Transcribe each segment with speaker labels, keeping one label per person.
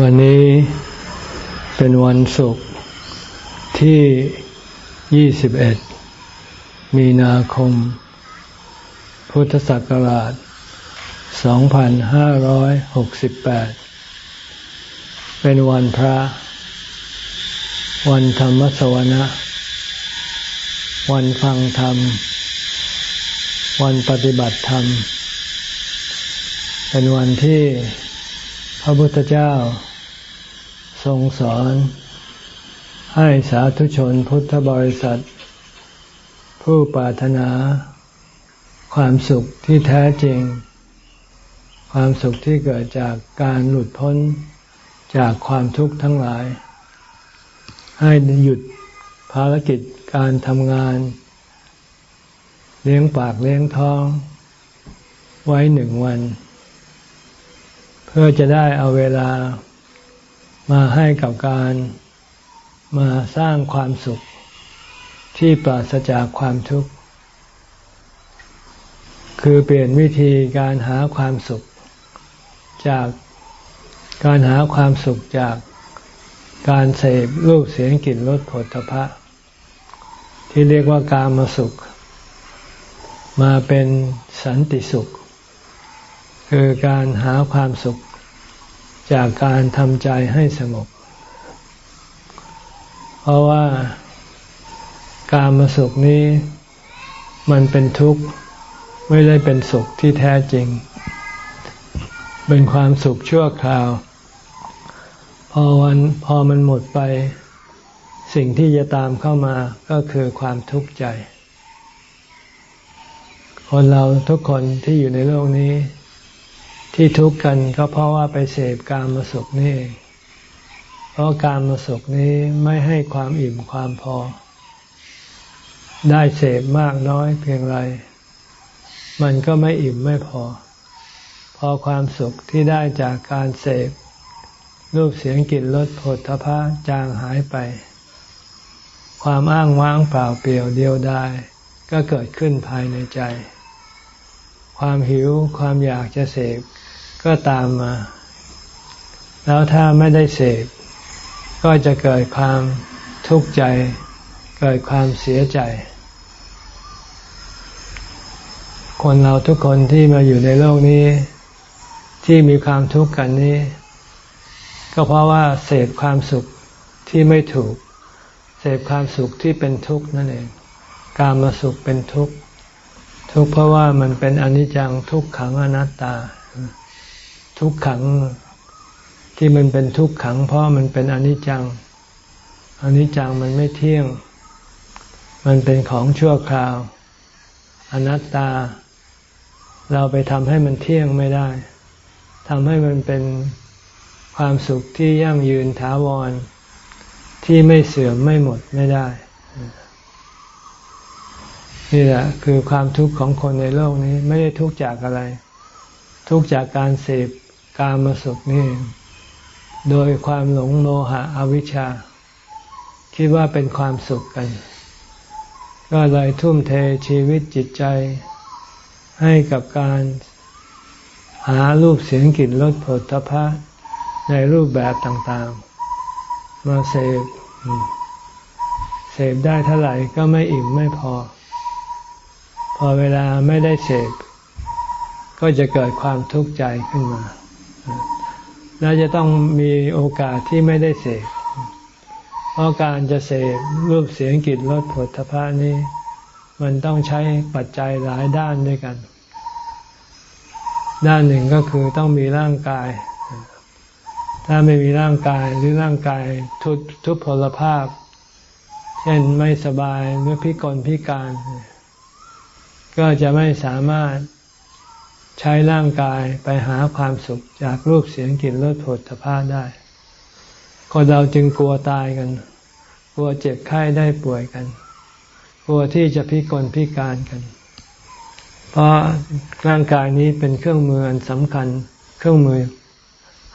Speaker 1: วันนี้เป็นวันศุกร์ที่ 21 มีนาคม พุทธศักราช 2568 เป็นวันพระ วันธรรมสวนะ วันฟังธรรม วันปฏิบัติธรรม เป็นวันที่ พระพุทธเจ้า ทรงสอน ให้สาธุชนพุทธบริษัท ผู้ปรารถนา ความสุขที่แท้จริง ความสุขที่เกิดจากการหลุดพ้นจากความทุกข์ทั้งหลาย ให้หยุดภารกิจการทำงาน เลี้ยงปากเลี้ยงท้อง ไว้หนึ่งวัน พื่อจะได้เอาเวลามาให้กับการมาสร้างความสุขที่ปราศจากความทุกข์ คือเปลี่ยนวิธีการหาความสุข จากการหาความสุขจากการเสพรูปเสียงกลิ่นรสผลพะที่เรียกว่าการมาสุข มาเป็นสันติสุข คือการหาความสุขจากการทำใจให้สงบ เพราะว่าการมาสุขนี้มันเป็นทุกข์ไม่ได้เป็นสุขที่แท้จริง เป็นความสุขชั่วคราว พอวันพอมันหมดไป สิ่งที่จะตามเข้ามาก็คือความทุกข์ใจ คนเราทุกคนที่อยู่ในโลกนี้ ที่ทุกข์กันก็เพราะว่าไปเสพการมาสุขนี่เองเพราะการมาสุขนี้ไม่ให้ความอิ่มความพอ ได้เสพมากน้อยเพียงไร มันก็ไม่อิ่มไม่พอ พอความสุขที่ได้จากการเสพรูปเสียงกลิ่นรสผลทพะจางหายไป ความอ้างว้างเปล่าเปลี่ยวเดียวดายก็เกิดขึ้นภายในใจ ความหิวความอยากจะเสพ ก็ตามมา แล้วถ้าไม่ได้เสพก็จะเกิดความทุกข์ใจ เกิดความเสียใจ คนเราทุกคนที่มาอยู่ในโลกนี้ ที่มีความทุกข์กันนี้ ก็เพราะว่าเสพความสุขที่ไม่ถูก เสพความสุขที่เป็นทุกข์นั่นเอง การมาสุขเป็นทุกข์ ทุกข์เพราะว่ามันเป็นอนิจจังทุกขังอนัตตา ทุกขังที่มันเป็นทุกขัง เพราะมันเป็นอนิจจังอนิจจังมันไม่เที่ยง มันเป็นของชั่วคราว อนัตตา เราไปทำให้มันเที่ยงไม่ได้ทำให้มันเป็นความสุขที่ยั่งยืนถาวร ที่ไม่เสื่อมไม่หมดไม่ได้ นี่แหละคือความทุกข์ของคนในโลกนี้ ไม่ได้ทุกข์จากอะไร ทุกข์จากการเสพ การมาสุขนี่โดยความหลงโมหะอวิชชา คิดว่าเป็นความสุขกัน ก็เลยทุ่มเทชีวิตจิตใจ ให้กับการหารูปเสียงกลิ่นรสผลตภะในรูปแบบต่างๆ มาเสพเสพได้เท่าไหร่ก็ไม่อิ่มไม่พอ พอเวลาไม่ได้เสพก็จะเกิดความทุกข์ใจขึ้นมา แล้วจะต้องมีโอกาสที่ไม่ได้เสพเพราะการจะเสพรูปเสียงกลิ่นรสผลทพะนี้ มันต้องใช้ปัจจัยหลายด้านด้วยกัน ด้านหนึ่งก็คือต้องมีร่างกาย ถ้าไม่มีร่างกายหรือร่างกายทุทุพพลภาพ เช่นไม่สบายหรือพิกลพิการ ก็จะไม่สามารถ ใช้ร่างกายไปหาความสุขจากรูปเสียงกลิ่นรสผลสภาพได้ คนเราจึงกลัวตายกัน กลัวเจ็บไข้ได้ป่วยกัน กลัวที่จะพิกลพิการกัน เพราะร่างกายนี้เป็นเครื่องมืออันสำคัญ เครื่องมือ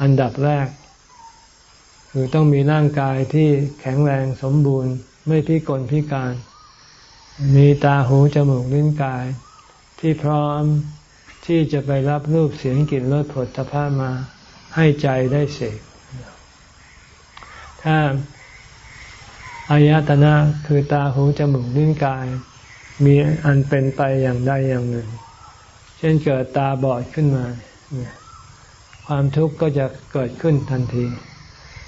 Speaker 1: อันดับแรก คือต้องมีร่างกายที่แข็งแรงสมบูรณ์ ไม่พิกลพิการ มีตาหูจมูกลิ้นกายที่พร้อม ที่จะไปรับรูปเสียงกลิ่นรสผลตภาพมาให้ใจได้เสกถ้าอายตนะคือตาหูจมูกลิ้นกาย มีอันเป็นไปอย่างใดอย่างหนึ่ง เช่นเกิดตาบอดขึ้นมา ความทุกข์ก็จะเกิดขึ้นทันที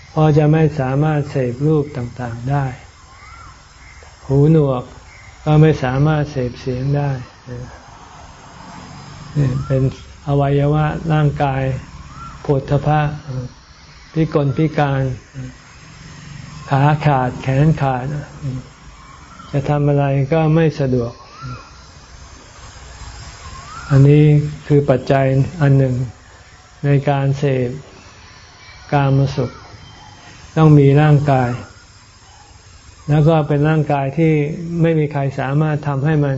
Speaker 1: เพราะจะไม่สามารถเสพรูปต่างๆได้ หูหนวกก็ไม่สามารถเสพเสียงได้ เป็นอวัยวะร่างกายผุทพะพิกลพิการขาขาดแขนขาด จะทำอะไรก็ไม่สะดวก อันนี้คือปัจจัยอันหนึ่งในการเสพกามสุข ต้องมีร่างกาย แล้วก็เป็นร่างกายที่ไม่มีใครสามารถทำให้มัน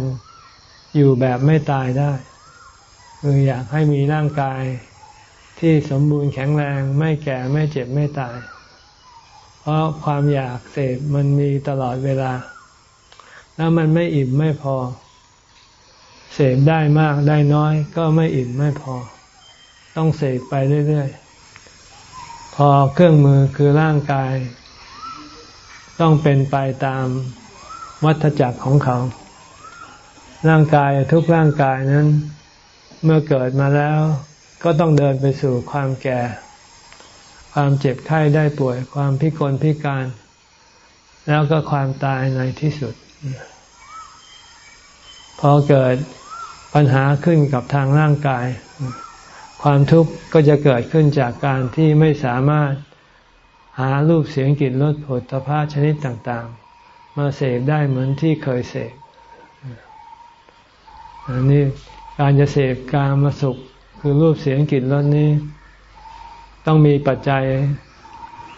Speaker 1: อยู่แบบไม่ตายได้ คืออยากให้มีร่างกายที่สมบูรณ์แข็งแรงไม่แก่ไม่เจ็บไม่ตาย เพราะความอยากเสพมันมีตลอดเวลา แล้วมันไม่อิ่มไม่พอ เสพได้มากได้น้อย ก็ไม่อิ่มไม่พอ ต้องเสพไปเรื่อยๆ พอเครื่องมือคือร่างกาย ต้องเป็นไปตามวัฏจักรของเขา ร่างกายทุกร่างกายนั้น เมื่อเกิดมาแล้วก็ต้องเดินไปสู่ความแก่ ความเจ็บไข้ได้ป่วย ความพิกลพิการ แล้วก็ความตายในที่สุด พอเกิดปัญหาขึ้นกับทางร่างกาย ความทุกข์ก็จะเกิดขึ้นจากการที่ไม่สามารถหารูปเสียงกลิ่นรสผลตภะชนิดต่างๆ มาเสพได้เหมือนที่เคยเสพอันนี้ การจะเสพการมาสุขคือรูปเสียงกลิ่นรสนี้ ต้องมีปัจจัย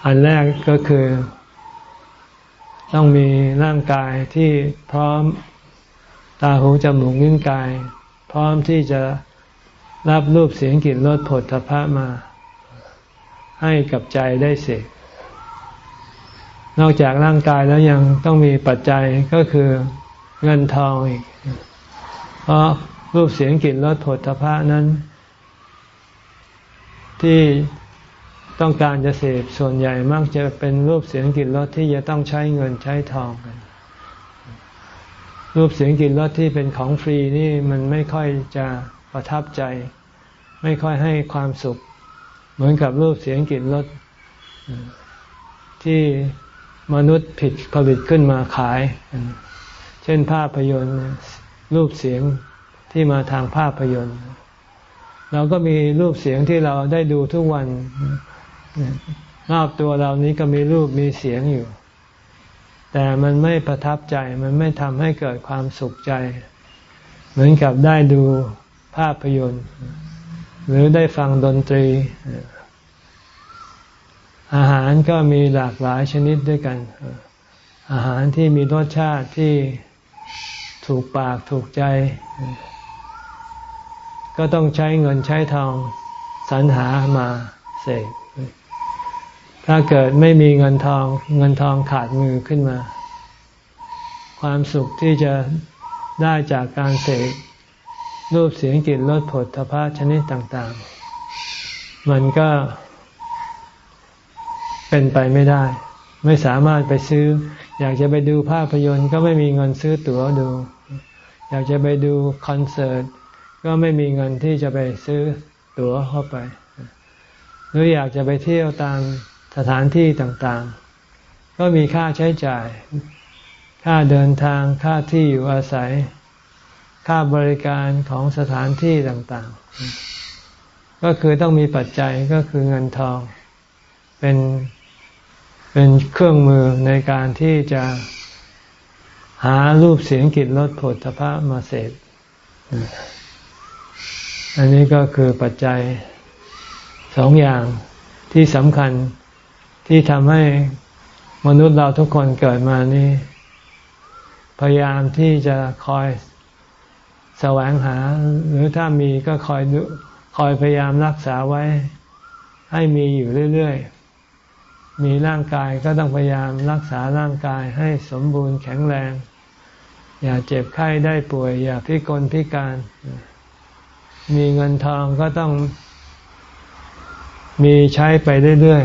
Speaker 1: อันแรกก็คือ ต้องมีร่างกายที่พร้อมตาหูจมูกนิ้วกาย พร้อมที่จะรับรูปเสียงกลิ่นรสผลทพะมา ให้กับใจได้เสกนอกจากร่างกายแล้วยังต้องมีปัจจัยก็คือเงินทองอีก เพราะ รูปเสียงกลิ่นรสผลทพะนั้น ที่ต้องการจะเสพส่วนใหญ่มักจะเป็นรูปเสียงกลิ่นรสที่จะต้องใช้เงินใช้ทองกัน รูปเสียงกลิ่นรสที่เป็นของฟรีนี่มันไม่ค่อยจะประทับใจ ไม่ค่อยให้ความสุข เหมือนกับรูปเสียงกลิ่นรสที่มนุษย์ผิดผลิตขึ้นมาขาย เช่นภาพยนตร์รูปเสียง ที่มาทางภาพยนตร์ เราก็มีรูปเสียงที่เราได้ดูทุกวันรอบตัวเรานี้ก็มีรูปมีเสียงอยู่ แต่มันไม่ประทับใจมันไม่ทำให้เกิดความสุขใจ เหมือนกับได้ดูภาพยนตร์ หรือได้ฟังดนตรี อาหารก็มีหลากหลายชนิดด้วยกัน อาหารที่มีรสชาติที่ถูกปากถูกใจ ก็ต้องใช้เงินใช้ทองสรรหามาเสกถ้าเกิดไม่มีเงินทองเงินทองขาดมือขึ้นมา ความสุขที่จะได้จากการเสกรูปเสียงกลิ่นรสผลทพะชนิดต่าง ๆ มันก็เป็นไปไม่ได้ ไม่สามารถไปซื้อ อยากจะไปดูภาพยนตร์ก็ไม่มีเงินซื้อตั๋วดู อยากจะไปดูคอนเสิร์ต ก็ไม่มีเงินที่จะไปซื้อตั๋วเข้าไป หรืออยากจะไปเที่ยวตามสถานที่ต่างๆ ก็มีค่าใช้จ่าย ค่าเดินทาง ค่าที่อยู่อาศัย ค่าบริการของสถานที่ต่างๆ ก็คือต้องมีปัจจัยก็คือเงินทอง เป็นเป็นเครื่องมือในการที่จะหารูปเสียงกลิ่นรสผลพระมาเสพ อันนี้ก็คือปัจจัยสองอย่างที่สำคัญที่ทำให้มนุษย์เราทุกคนเกิดมานี่พยายามที่จะคอยแสวงหา หรือถ้ามีก็คอยคอยพยายามรักษาไว้ ให้มีอยู่เรื่อยๆ มีร่างกายก็ต้องพยายามรักษาร่างกายให้สมบูรณ์แข็งแรง อย่าเจ็บไข้ได้ป่วย อย่าพิกลพิการ มีเงินทองก็ต้องมีใช้ไปเรื่อย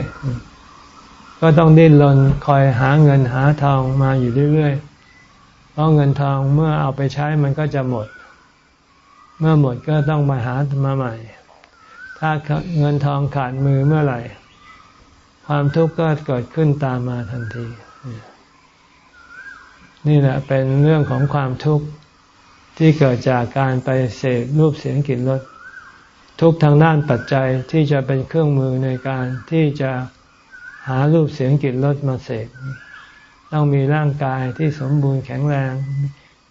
Speaker 1: ๆ ก็ต้องดิ้นรนคอยหาเงินหาทองมาอยู่เรื่อยๆ เพราะเงินทองเมื่อเอาไปใช้มันก็จะหมด เมื่อหมดก็ต้องมาหามาใหม่ ถ้าเงินทองขาดมือเมื่อไหร่ ความทุกข์ก็เกิดขึ้นตามมาทันที นี่แหละเป็นเรื่องของความทุกข์ ที่เกิดจากการไปเสพรูปเสียงกลิ่นรสทุกทางด้านปัจจัยที่จะเป็นเครื่องมือในการที่จะหารูปเสียงกลิ่นรสมาเสพต้องมีร่างกายที่สมบูรณ์แข็งแรง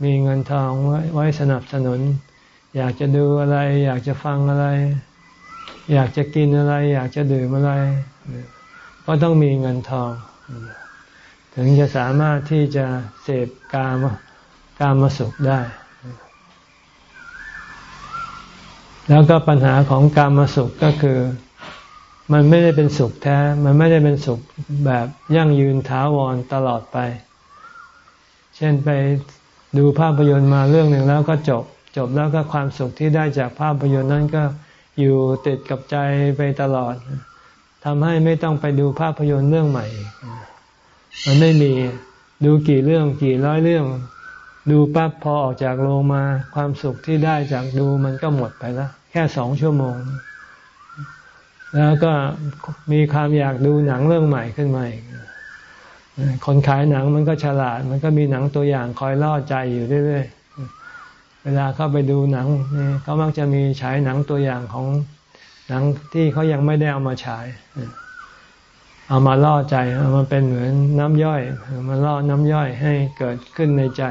Speaker 1: มีเงินทองไว้ไวสนับสนุน อยากจะดูอะไร อยากจะฟังอะไร อยากจะกินอะไร อยากจะดื่มอะไร ก็ต้องมีเงินทอง ถึงจะสามารถที่จะเสพกามกามมาสุขได้ แล้วก็ปัญหาของการมาสุขก็คือ มันไม่ได้เป็นสุขแท้ มันไม่ได้เป็นสุขแบบยั่งยืนถาวรตลอดไป เช่นไปดูภาพยนตร์มาเรื่องหนึ่งแล้วก็จบ จบแล้วก็ความสุขที่ได้จากภาพยนตร์นั้นก็อยู่ติดกับใจไปตลอดทำให้ไม่ต้องไปดูภาพยนตร์เรื่องใหม่ มันไม่มีดูกี่เรื่องกี่ร้อยเรื่อง ดูปั๊บพอออกจากโรงมาความสุขที่ได้จากดูมันก็หมดไปแล้ว แค่สองชั่วโมง แล้วก็มีความอยากดูหนังเรื่องใหม่ขึ้นมาอีกคนขายหนังมันก็ฉลาด มันก็มีหนังตัวอย่างคอยล่อใจอยู่เรื่อยๆ เวลาเข้าไปดูหนังเขามักจะมีฉายหนังตัวอย่างของหนังที่เขายังไม่ได้เอามาฉาย เอามาล่อใจ เอามาเป็นเหมือนน้ำย่อย มาล่อน้ำย่อยให้เกิดขึ้นในใจ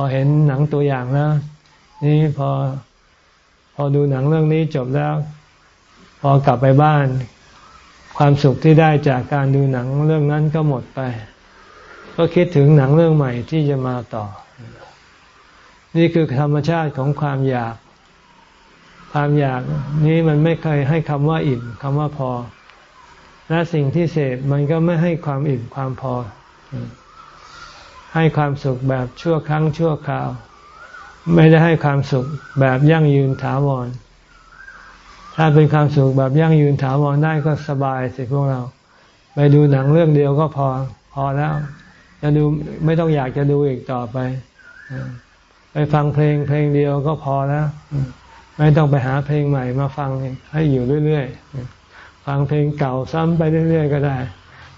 Speaker 1: อเห็นหนังตัวอย่างแล้ว นี่พอพอดูหนังเรื่องนี้จบแล้ว พอกลับไปบ้าน ความสุขที่ได้จากการดูหนังเรื่องนั้นก็หมดไป ก็คิดถึงหนังเรื่องใหม่ที่จะมาต่อ นี่คือธรรมชาติของความอยาก ความอยากนี้มันไม่เคยให้คำว่าอิ่มคำว่าพอ และสิ่งที่เสพมันก็ไม่ให้ความอิ่มความพอ ให้ความสุขแบบชั่วครั้งชั่วคราว ไม่ได้ให้ความสุขแบบยั่งยืนถาวร ถ้าเป็นความสุขแบบยั่งยืนถาวรได้ก็สบายสิพวกเรา ไปดูหนังเรื่องเดียวก็พอพอแล้วจะดูไม่ต้องอยากจะดูอีกต่อไป ไปฟังเพลงเพลงเดียวก็พอแล้ว ไม่ต้องไปหาเพลงใหม่มาฟังให้อยู่เรื่อยๆ ฟังเพลงเก่าซ้ำไปเรื่อยๆ ก็ได้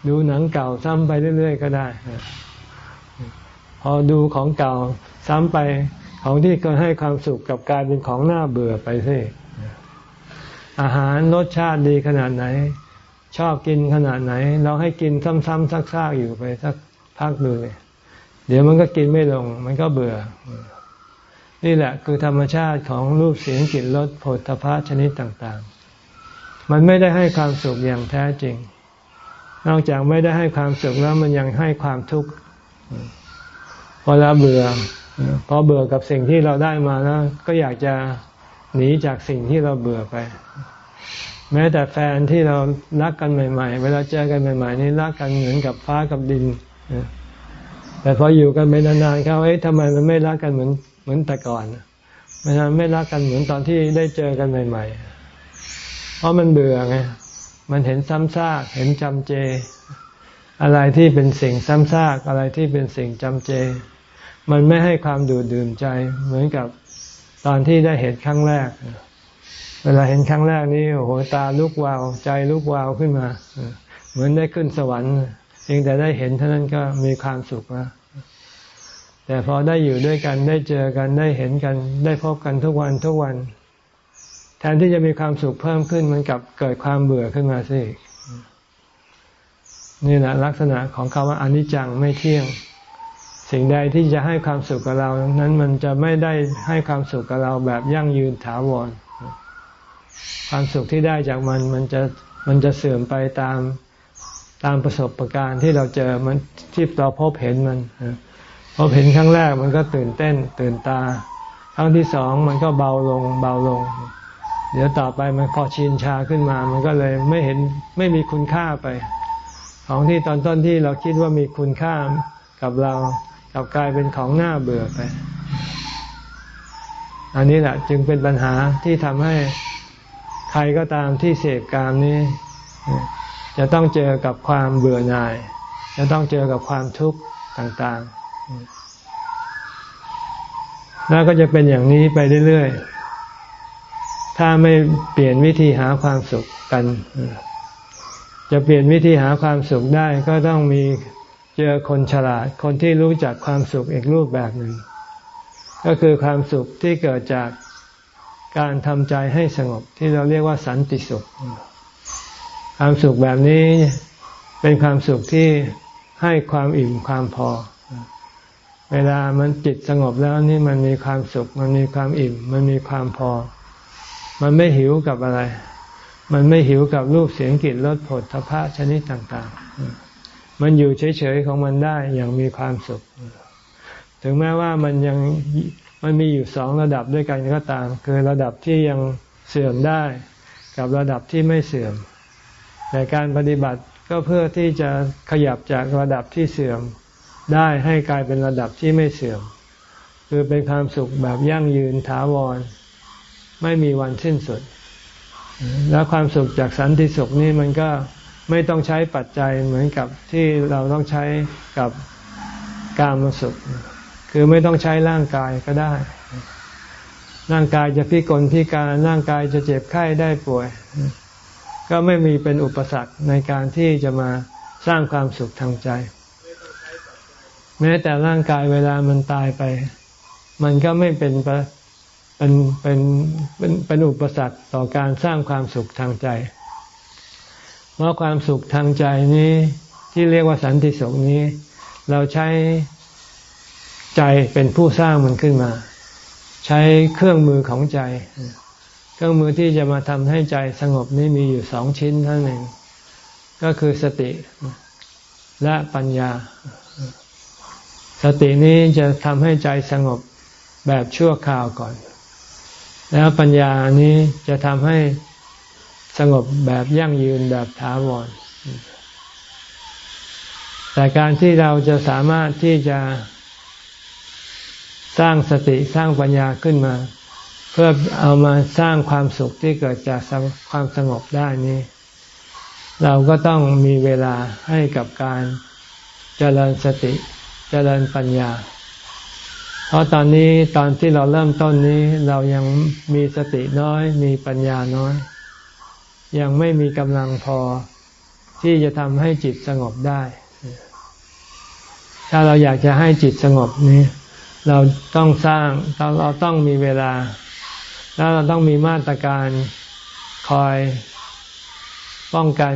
Speaker 1: ดูหนังเก่าซ้ำไปเรื่อยๆ ก็ได้ พอดูของเก่าซ้ำไปของที่เคยให้ความสุขกับกลายเป็นของหน้าเบื่อไปสิอาหารรสชาติดีขนาดไหน ชอบกินขนาดไหน เราให้กินซ้ำๆซักๆอยู่ไปสักพักดูเลยเดี๋ยวมันก็กินไม่ลง มันก็เบื่อ นี่แหละคือธรรมชาติของรูปเสียงกลิ่นรสผลทพะชนิดต่างๆ มันไม่ได้ให้ความสุขอย่างแท้จริง นอกจากไม่ได้ให้ความสุขแล้วมันยังให้ความทุกข์ พอเราเบื่อพอเบื่อกับสิ่งที่เราได้มาแล้ว ก็อยากจะหนีจากสิ่งที่เราเบื่อไป แม้แต่แฟนที่เรารักกันใหม่ ๆ เวลาเจอกันใหม่ ๆ นี่รักกันเหมือนกับฟ้ากับดินแต่พออยู่กันไปนานๆเขาเอ๊ะทำไมมันไม่รักกันเหมือนเหมือนแต่ก่อนมันไม่รักกันเหมือนตอนที่ได้เจอกันใหม่ ๆ เพราะมันเบื่อไง มันเห็นซ้ำซาก เห็นจำเจ อะไรที่เป็นสิ่งซ้ำซากอะไรที่เป็นสิ่งจำเจ มันไม่ให้ความดูดดื่มใจ เหมือนกับตอนที่ได้เห็นครั้งแรก เวลาเห็นครั้งแรกนี้โอ้โหตาลุกวาว ใจลุกวาวขึ้นมา เหมือนได้ขึ้นสวรรค์เพียงแต่ได้เห็นเท่านั้นก็มีความสุขแล้วแต่พอได้อยู่ด้วยกันได้เจอกันได้เห็นกัน ได้พบกันทุกวันทุกวัน แทนที่จะมีความสุขเพิ่มขึ้นมันกลับเกิดความเบื่อขึ้นมาสิ นี่แหละลักษณะของคำว่าอนิจจังไม่เที่ยง สิ่งใดที่จะให้ความสุขกับเรา นั้นมันจะไม่ได้ให้ความสุขกับเราแบบยั่งยืนถาวร ความสุขที่ได้จากมันมันจะมันจะเสื่อมไปตามตามประสบะการณ์ที่เราเจอมันที่เราพบเห็นมันพบเห็นครั้งแรกมันก็ตื่นเต้น ตื่นตา ครั้งที่สองมันก็เบาลงเบาลง เดี๋ยวต่อไปมันพอชินชาขึ้นมา มันก็เลยไม่เห็นไม่มีคุณค่าไป ของที่ตอนต้นที่เราคิดว่ามีคุณค่ากับเรากับกลายเป็นของหน้าเบื่อไป อันนี้แหละจึงเป็นปัญหาที่ทำให้ใครก็ตามที่เสพกามนี้ จะต้องเจอกับความเบื่อหน่าย จะต้องเจอกับความทุกข์ต่างๆ แล้วก็จะเป็นอย่างนี้ไปเรื่อยๆ ถ้าไม่เปลี่ยนวิธีหาความสุขกัน จะเปลี่ยนวิธีหาความสุขได้ก็ต้องมีเจอคนฉลาด คนที่รู้จักความสุขอีกรูปแบบหนึ่ง ก็คือความสุขที่เกิดจากการทำใจให้สงบที่เราเรียกว่าสันติสุข ความสุขแบบนี้เป็นความสุขที่ให้ความอิ่มความพอ เวลามันจิตสงบแล้วนี่มันมีความสุข มันมีความอิ่ม มันมีความพอ มันไม่หิวกับอะไร มันไม่หิวกับรูปเสียงกลิ่นรสผลทพะชนิดต่างๆ มันอยู่เฉยๆของมันได้อย่างมีความสุข ถึงแม้ว่ามันยังมันมีอยู่สองระดับด้วยกันก็ตาม คือระดับที่ยังเสื่อมได้ กับระดับที่ไม่เสื่อม แต่การปฏิบัติก็เพื่อที่จะขยับจากระดับที่เสื่อมได้ให้กลายเป็นระดับที่ไม่เสื่อม คือเป็นความสุขแบบยั่งยืนถาวร ไม่มีวันสิ้นสุด แล้วความสุขจากสันติสุขนี่มันก็ไม่ต้องใช้ปัจจัยเหมือนกับที่เราต้องใช้กับกามสุข คือไม่ต้องใช้ร่างกายก็ได้ ร่างกายจะพิกลพิการร่างกายจะเจ็บไข้ได้ป่วย ก็ไม่มีเป็นอุปสรรคในการที่จะมาสร้างความสุขทางใจ แม้แต่ร่างกายเวลามันตายไป มันก็ไม่เป็น เป็นเป็นเป็นเป็นอุปสรรคต่อการสร้างความสุขทางใจ เพราะความสุขทางใจนี้ที่เรียกว่าสันติสุขนี้ เราใช้ใจเป็นผู้สร้างมันขึ้นมา ใช้เครื่องมือของใจ เครื่องมือที่จะมาทำให้ใจสงบนี้มีอยู่สองชิ้นเท่านั้นก็คือสติและปัญญา สตินี้จะทำให้ใจสงบแบบชั่วคราวก่อน แล้วปัญญานี้จะทำให้สงบแบบยั่งยืนแบบถาวร แต่การที่เราจะสามารถที่จะสร้างสติสร้างปัญญาขึ้นมา เพื่อเอามาสร้างความสุขที่เกิดจากความสงบได้นี้ เราก็ต้องมีเวลาให้กับการเจริญสติ เจริญปัญญา เพราะตอนนี้ตอนที่เราเริ่มต้นนี้เรายังมีสติน้อย มีปัญญาน้อย ยังไม่มีกำลังพอที่จะทำให้จิตสงบได้ ถ้าเราอยากจะให้จิตสงบนี้ เราต้องสร้างเราต้องมีเวลา แล้วเราต้องมีมาตรการคอยป้องกัน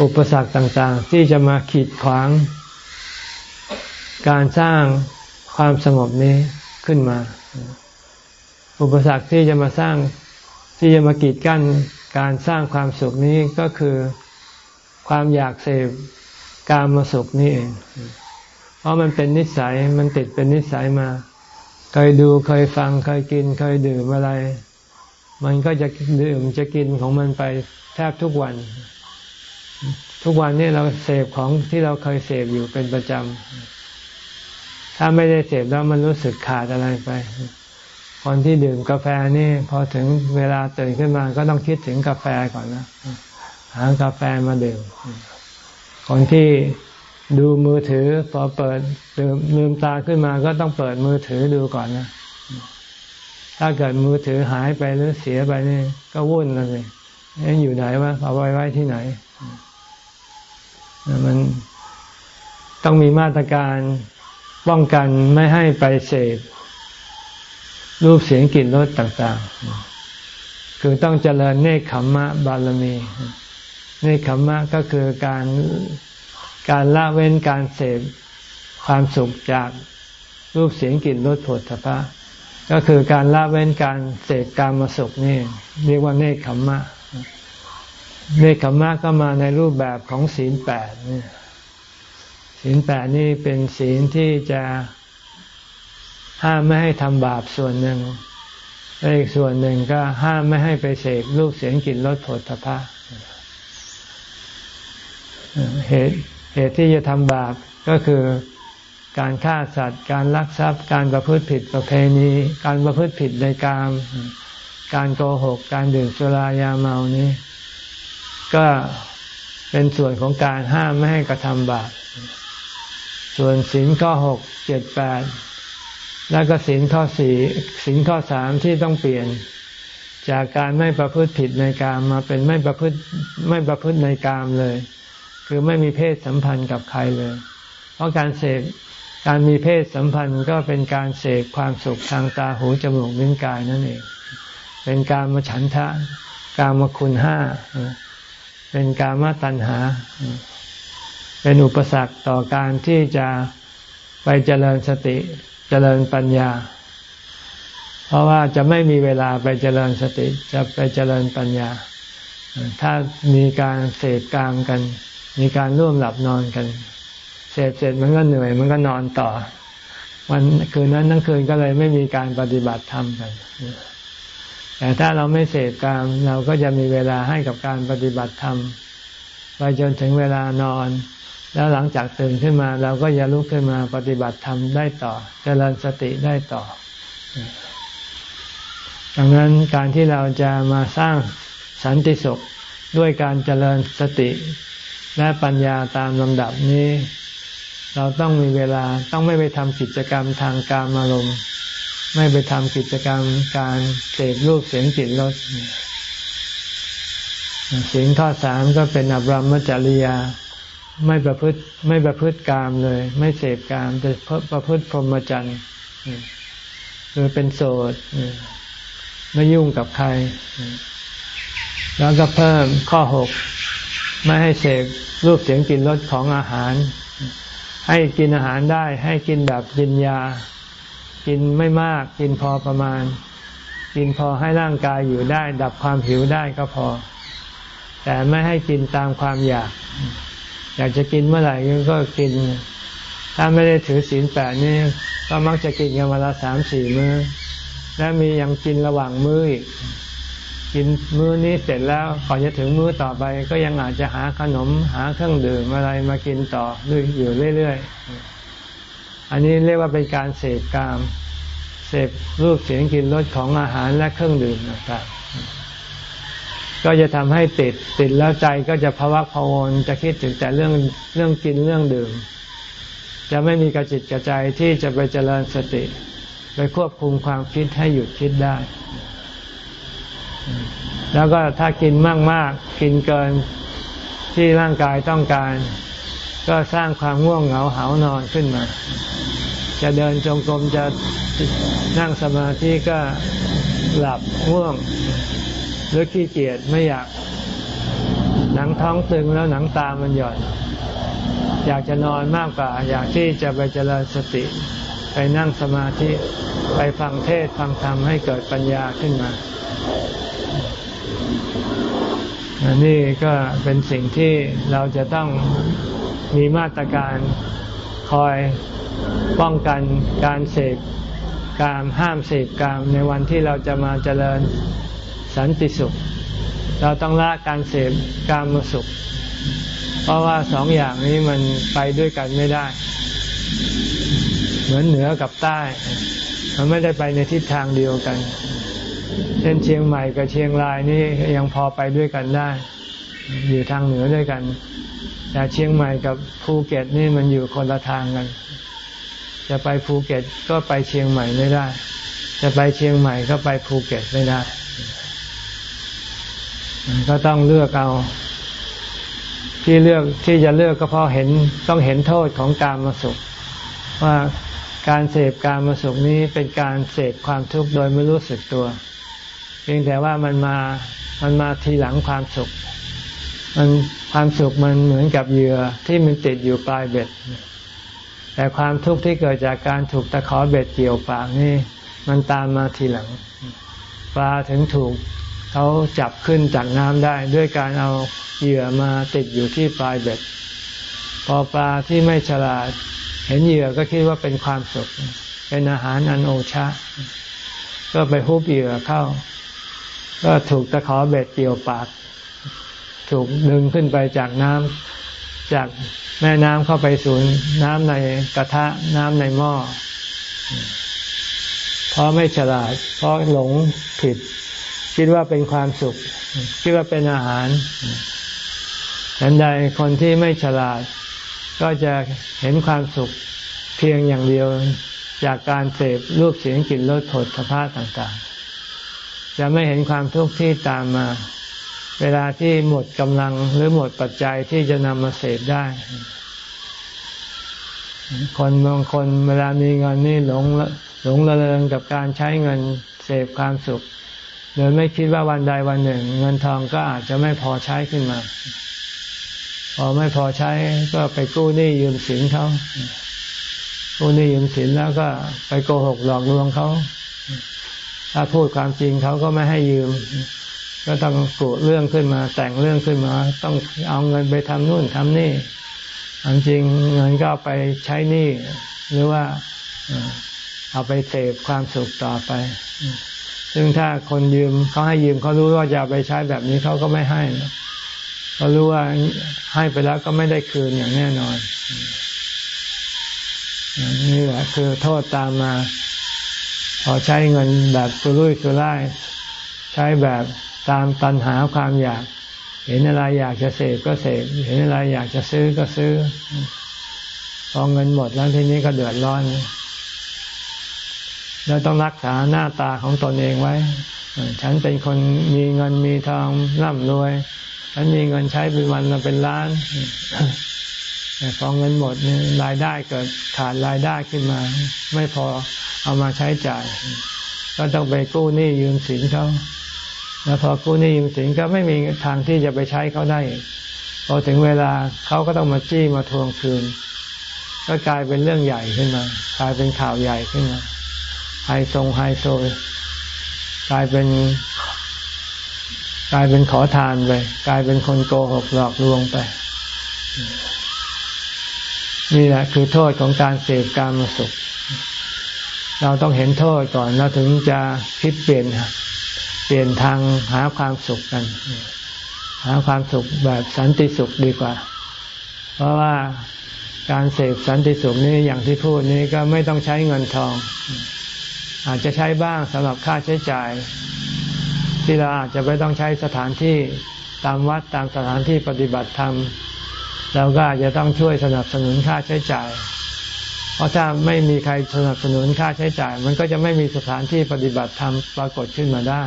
Speaker 1: อุปสรรคต่าง ๆ ที่จะมาขีดขวาง การสร้าง ความสงบนี้ขึ้นมา อุปสรรคที่จะมาสร้างที่จะมากีดกั้นการสร้างความสุขนี้ก็คือความอยากเสพการมาสุขนี่เอง เพราะมันเป็นนิสัยมันติดเป็นนิสัยมา เคยดูเคยฟังเคยกิน เคยดื่มอะไร มันก็จะดื่มจะกินของมันไปแทบทุกวัน ทุกวันนี้เราเสพของที่เราเคยเสพอยู่เป็นประจำ ถ้าไม่ได้เสพแล้วมันรู้สึกขาดอะไรไป คนที่ดื่มกาแฟนี่พอถึงเวลาตื่นขึ้นมาก็ต้องคิดถึงกาแฟก่อนนะหากาแฟมาดื่ม คนที่ดูมือถือพอเปิดลืมลืมตาขึ้นมาก็ต้องเปิดมือถือดูก่อนนะ ถ้าเกิดมือถือหายไปหรือเสียไปนี่ ก็วุ่นเลยนี่อยู่ไหนวะเอาไว้ไว้ที่ไหน มันต้องมีมาตรการ ป้องกันไม่ให้ไปเสพรูปเสียงกลิ่นรสต่างๆ คือต้องเจริญเนคขมมะบารมี เนคขมมะก็คือการการละเว้นการเสพความสุขจากรูปเสียงกลิ่นรสผลถภะก็คือการละเว้นการเสพการมาสุขนี่เรียกว่าเนคขมมะ เนคขมมะก็มาในรูปแบบของศีลแปดเนี่ย ศีลแปดนี่เป็นศีลที่จะห้ามไม่ให้ทำบาปส่วนหนึ่งและอีกส่วนหนึ่งก็ห้ามไม่ให้ไปเสพรูปเสียงกลิ่นรสผลถภะเหตุเหตุที่จะทำบาปก็คือการฆ่าสัตว์ การลักทรัพย์ การประพฤติผิดประเพณี การประพฤติผิดในกาม การโกหก การดื่มสุรายาเมานี้ ก็เป็นส่วนของการห้ามไม่ให้กระทำบาป ส่วนศีลข้อหกเจ็ดแปดแล้วก็ศีลข้อสี่ศีลข้อสามที่ต้องเปลี่ยน จากการไม่ประพฤติผิดในกามมาเป็นไม่ประพฤติไม่ประพฤติในกามเลย คือไม่มีเพศสัมพันธ์กับใครเลย เพราะการเสพการมีเพศสัมพันธ์ก็เป็นการเสพความสุขทางตาหูจมูกลิ้นกายนั่นเอง เป็นการมาฉันทะ การมาคุณห้า เป็นการมาตัณหา เป็นอุปสรรคต่อการที่จะไปเจริญสติเจริญปัญญา เพราะว่าจะไม่มีเวลาไปเจริญสติจะไปเจริญปัญญา ถ้ามีการเสพกามกัน มีการร่วมหลับนอนกัน เสพเสร็จมันก็เหนื่อย มันก็นอนต่อ วันคืนนั้นทั้งคืนก็เลยไม่มีการปฏิบัติธรรมกันแต่ถ้าเราไม่เสพกามเราก็จะมีเวลาให้กับการปฏิบัติธรรมไปจนถึงเวลานอน แล้วหลังจากตื่นขึ้นมาเราก็จะลุกขึ้นมาปฏิบัติธรรมได้ต่อจเจริญสติได้ต่อ ดังนั้นการที่เราจะมาสร้างสันติสุขด้วยการเจริญสติและปัญญาตามลำดับนี้ เราต้องมีเวลาต้องไม่ไปทำกิจกรรมทางการอารมณ์ไม่ไปทำกิจกรรมการเสพรูปเสียงกลิ่นรสเสียงข้อสามก็เป็นอบรมจริยา ไม่ประพฤติไม่ประพฤติกามเลย ไม่เสพกามแต่ประพฤติพรหมจรรย์คือเป็นโสดไม่ยุ่งกับใคร แล้วก็เพิ่มข้อหกไม่ให้เสพรูปเสียงกลิ่นรสของอาหาร ให้กินอาหารได้ ให้กินแบบกินยา กินไม่มาก กินพอประมาณ กินพอให้ร่างกายอยู่ได้ ดับความหิวได้ก็พอ แต่ไม่ให้กินตามความอยาก อยากจะกินเมื่อไหร่ก็กิน ถ้าไม่ได้ถือศีลแปดนี่ก็มักจะกินกันวันละสามสี่มื้อ และมียังกินระหว่างมื้ออีกกินมื้อนี้เสร็จแล้วก่อนจะถึงมื้อต่อไป ก็ยังอาจจะหาขนมหาเครื่องดื่มอะไรมากินต่ออยู่เรื่อยๆ อันนี้เรียกว่าเป็นการเสพกาม เสพรูปเสียงกลิ่นรสของอาหารและเครื่องดื่มต่างๆ ก็จะทำให้ติดติดแล้วใจก็จะภาวะพวนจะคิดถึงแต่เรื่องเรื่องกินเรื่องดื่ม จะไม่มีกระจิตกระใจที่จะไปเจริญสติ ไปควบคุมความคิดให้หยุดคิดได้ แล้วก็ถ้ากินมากๆกินเกินที่ร่างกายต้องการ ก็สร้างความง่วงเหงาหานอนขึ้นมา จะเดินจงกรมจะนั่งสมาธิก็หลับง่วง หรือขี้เกียจไม่อยากหนังท้องตึงแล้วหนังตามันหย่อน อยากจะนอนมากกว่า อยากที่จะไปเจริญสติ ไปนั่งสมาธิ ไปฟังเทศฟังธรรมให้เกิดปัญญาขึ้นมานี่ก็เป็นสิ่งที่เราจะต้องมีมาตรการคอยป้องกันการเสพกามห้ามเสพกามในวันที่เราจะมาเจริญ สันติสุข เราต้องละการเสพกามมาสุข เพราะว่าสองอย่างนี้มันไปด้วยกันไม่ได้ เหมือนเหนือกับใต้ มันไม่ได้ไปในทิศทางเดียวกันเช่นเชียงใหม่กับเชียงรายนี่ยังพอไปด้วยกันได้ อยู่ทางเหนือด้วยกัน แต่เชียงใหม่กับภูเก็ตนี่มันอยู่คนละทางกัน จะไปภูเก็ตก็ไปเชียงใหม่ไม่ได้ จะไปเชียงใหม่ก็ไปภูเก็ตไม่ได้ ก็ต้องเลือกเอาที่เลือกที่จะเลือกก็เพราะเห็นต้องเห็นโทษของการมาสุข ว่าการเสพการมาสุขนี้เป็นการเสพความทุกข์โดยไม่รู้สึกตัว เพียงแต่ว่ามันมามันมาทีหลังความสุข มันความสุขมันเหมือนกับเหยื่อที่มันติดอยู่ปลายเบ็ด แต่ความทุกข์ที่เกิดจากการถูกตะขอเบ็ดเกี่ยวปากนี่ มันตามมาทีหลังปลาถึงถูก เขาจับขึ้นจากน้ำได้ ด้วยการเอาเหยื่อมาติดอยู่ที่ปลายเบ็ด พอปลาที่ไม่ฉลาด เห็นเหยื่อก็คิดว่าเป็นความสุข เป็นอาหารอันโอชะ ก็ไปฮุบเหยื่อเข้า ก็ถูกตะขอเบ็ดเกี่ยวปาก ถูกดึงขึ้นไปจากน้ำจากแม่น้ำเข้าไปสู่น้ำในกระทะน้ำในหม้อเพราะไม่ฉลาด เพราะหลงผิด คิดว่าเป็นความสุข คิดว่าเป็นอาหารฉันใดคนที่ไม่ฉลาด ก็จะเห็นความสุขเพียงอย่างเดียวจากการเสพรูปเสียงกลิ่นรสผลสภาพต่างๆ จะไม่เห็นความทุกข์ที่ตามมา เวลาที่หมดกำลังหรือหมดปัจจัยที่จะนำมาเสพได้ คนบางคนเวลามีเงินนี่หลงหลงระเริงกับการใช้เงินเสพความสุข โดยไม่คิดว่าวันใดวันหนึ่ง เงินทองก็อาจจะไม่พอใช้ขึ้นมา พอไม่พอใช้ก็ไปกู้หนี้ยืมสินเขากู้หนี้ยืมสินแล้วก็ไปโกหกหลอกลวงเขาถ้าพูดความจริงเขาก็ไม่ให้ยืม ก็ต้องกุเรื่องขึ้นมา แต่งเรื่องขึ้นมา ต้องเอาเงินไปทำนู่นทำนี่อันจริงเงินก็ไปใช้หนี้หรือว่าเอาไปเสพความสุขต่อไป ซึ่งถ้าคนยืมเขาให้ยืมเขารู้ว่าจะไปใช้แบบนี้เขาก็ไม่ให้เขารู้ว่าให้ไปแล้วก็ไม่ได้คืนอย่างแน่นอนนี่แหละคือโทษตามมา พอใช้เงินแบบสุรุ่ยสุร่ายใช้แบบตามตันหาความอยาก เห็นอะไรอยากจะเสพก็เสพเห็นอะไรอยากจะซื้อก็ซื้อพอเงินหมดแล้วทีนี้ก็เดือดร้อน เราต้องรักษาหน้าตาของตนเองไว้ ฉันเป็นคนมีเงินมีทองร่ำรวย ฉันมีเงินใช้เป็นวันละเป็นล้านแต่พอเงินหมดนี่รายได้เกิดขาดรายได้ขึ้นมา ไม่พอเอามาใช้จ่าย ก็ต้องไปกู้หนี้ยืมสินเขาแล้วพอกู้หนี้ยืมสินก็ไม่มีทางที่จะไปใช้เขาได้พอถึงเวลาเขาก็ต้องมาจี้มาทวงคืน ก็กลายเป็นเรื่องใหญ่ขึ้นมา กลายเป็นข่าวใหญ่ขึ้นมา ไฮโซไฮโซกลายเป็น กลายเป็นขอทานไปกลายเป็นคนโกหกหลอกลวงไป นี่แหละคือโทษของการเสพการมาสุข เราต้องเห็นโทษก่อนเราถึงจะคิดเปลี่ยนเปลี่ยนทางหาความสุขกัน หาความสุขแบบสันติสุขดีกว่า เพราะว่าการเสพสันติสุขนี้อย่างที่พูดนี้ก็ไม่ต้องใช้เงินทอง อาจจะใช้บ้างสำหรับค่าใช้จ่าย ที่เราอาจจะไม่ต้องใช้สถานที่ตามวัดตามสถานที่ปฏิบัติธรรมเราก็อาจจะต้องช่วยสนับสนุนค่าใช้จ่าย เพราะถ้าไม่มีใครสนับสนุนค่าใช้จ่าย มันก็จะไม่มีสถานที่ปฏิบัติธรรมปรากฏขึ้นมาได้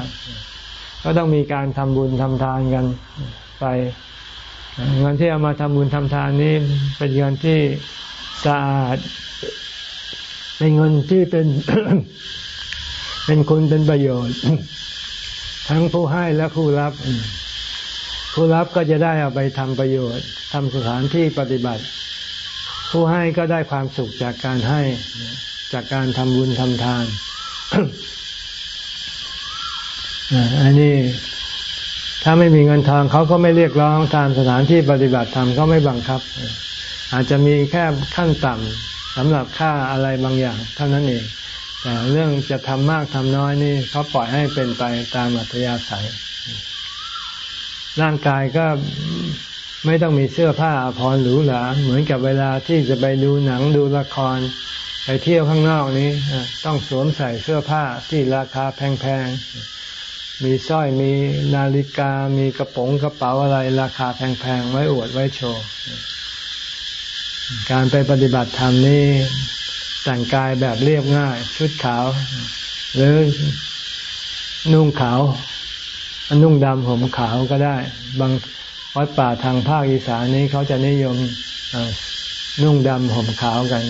Speaker 1: ก็ต้องมีการทำบุญทำทานกันไป เงินที่เอามาทำบุญทำทานนี้เป็นเงินที่สะอาดเป็นเงินที่เป็น เป็นคุณเป็นประโยชน์ ทั้งผู้ให้และผู้รับ ผู้รับก็จะได้เอาไปทำประโยชน์ทำสถานที่ปฏิบัติ ผู้ให้ก็ได้ความสุขจากการให้จากการทำบุญทำทานอันนี้ถ้าไม่มีเงินทองเขาก็ไม่เรียกร้องตามสถานที่ปฏิบัติธรรมก็ไม่บังคับ อาจจะมีแค่ขั้นต่ำสำหรับค่าอะไรบางอย่าง เท่านั้นเอง แต่เรื่องจะทำมากทำน้อยนี่เขาปล่อยให้เป็นไปตามอัธยาศัย ร่างกายก็ไม่ต้องมีเสื้อผ้าพรหรูหราเหมือนกับเวลาที่จะไปดูหนังดูละคร ไปเที่ยวข้างนอกนี้ต้องสวมใส่เสื้อผ้าที่ราคาแพงๆ มีสร้อยมีนาฬิกา มีกระป๋องกระเป๋าอะไรราคาแพงๆ ไว้อวดไว้โชว์ การไปปฏิบัติธรรมนี่ แต่งกายแบบเรียบง่าย ชุดขาว หรือนุ่งขาว นุ่งดำห่มขาวก็ได้ บางวัดป่าทางภาคอีสานนี้เขาจะนิยมนุ่งดำห่มขาวกัน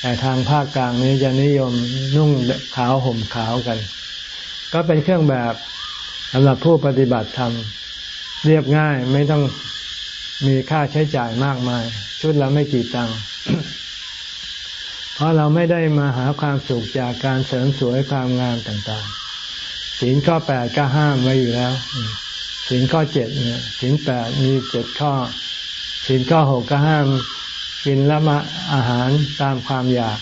Speaker 1: แต่ทางภาคกลางนี้จะนิยมนุ่งขาวห่มขาวกัน ก็เป็นเครื่องแบบสำหรับผู้ปฏิบัติธรรมเรียบง่ายไม่ต้องมีค่าใช้จ่ายมากมาย ชุดละไม่กี่ตังค์ เพราะเราไม่ได้มาหาความสุขจากการเสริมสวยความงามต่างๆศีลข้อแปดก็ห้ามไว้อยู่แล้วศีลข้อเจ็ดเนี่ยศีลแปดมีเจ็ดข้อศีลข้อหกก็ห้ามกินละมะอาหารตามความอยาก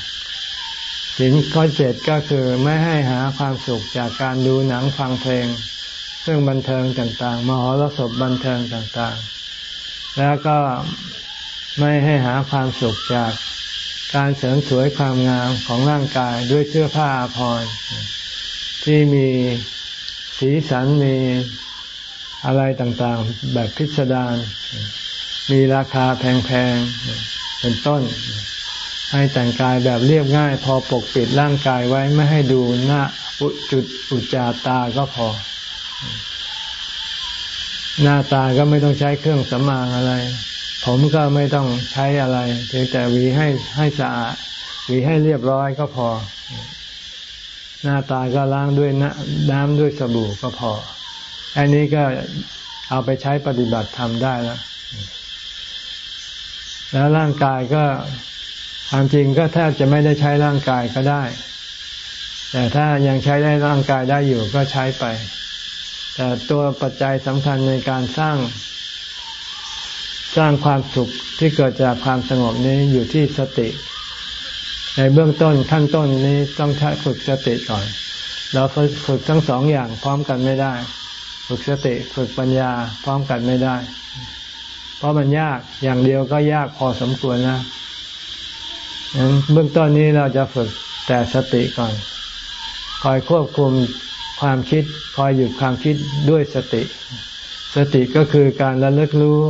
Speaker 1: ศีลข้อเจ็ดก็คือไม่ให้หาความสุขจากการดูหนังฟังเพลงเครื่องบันเทิงต่างๆ มหรสพบันเทิงต่างๆ แล้วก็ไม่ให้หาความสุขจาก การเสริมสวยความงามของร่างกายด้วยเสื้อผ้าอาภรณ์ที่มีสีสันมีอะไรต่างๆ แบบพิสดารมีราคาแพงๆ เป็นต้น ให้แต่งกายแบบเรียบง่าย พอปกปิดร่างกายไว้ไม่ให้ดูหน้าจุดอุจจาตาก็พอ หน้าตาก็ไม่ต้องใช้เครื่องสำอางอะไร ผมก็ไม่ต้องใช้อะไรเพียงแต่วีให้ให้สะอาดวีให้เรียบร้อยก็พอ หน้าตาก็ล้างด้วยน้ำด้วยสบู่ก็พอ อันนี้ก็เอาไปใช้ปฏิบัติทำได้แล้ว แล้วร่างกายก็ความจริงก็แทบจะไม่ได้ใช้ร่างกายก็ได้ แต่ถ้ายังใช้ได้ร่างกายได้อยู่ก็ใช้ไป แต่ตัวปัจจัยสำคัญในการสร้าง สร้างความสุขที่เกิดจากความสงบนี้อยู่ที่สติ ในเบื้องต้นขั้นต้นนี้ต้องใช้ฝึกสติก่อน เราฝึกทั้งสองอย่างพร้อมกันไม่ได้ ฝึกสติฝึกปัญญาพร้อมกันไม่ได้ เพราะมันยากอย่างเดียวก็ยากพอสมควรนะเบื้องต้นนี้เราจะฝึกแต่สติก่อน คอยควบคุมความคิด คอยหยุดความคิดด้วยสติ สติก็คือการระลึกรู้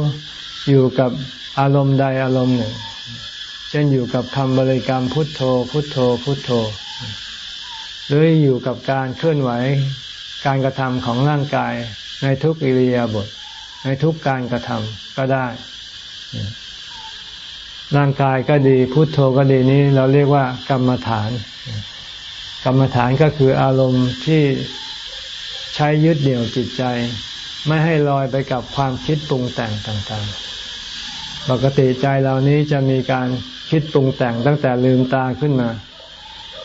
Speaker 1: อยู่กับอารมณ์ใดอารมณ์หนึ่ง เช่นอยู่กับคำบริกรรมพุทโธ พุทโธ พุทโธ หรืออยู่กับการเคลื่อนไหวการกระทำของร่างกายในทุกอิริยาบถในทุกการกระทำก็ได้ ร่างกายก็ดีพุทโธก็ดีนี้เราเรียกว่ากรรมฐาน กรรมฐานก็คืออารมณ์ที่ใช้ยึดเหนี่ยวจิตใจ ไม่ให้ลอยไปกับความคิดปรุงแต่งต่างๆ ปกติใจเรานี้จะมีการคิดปรุงแต่งตั้งแต่ลืมตาขึ้นมา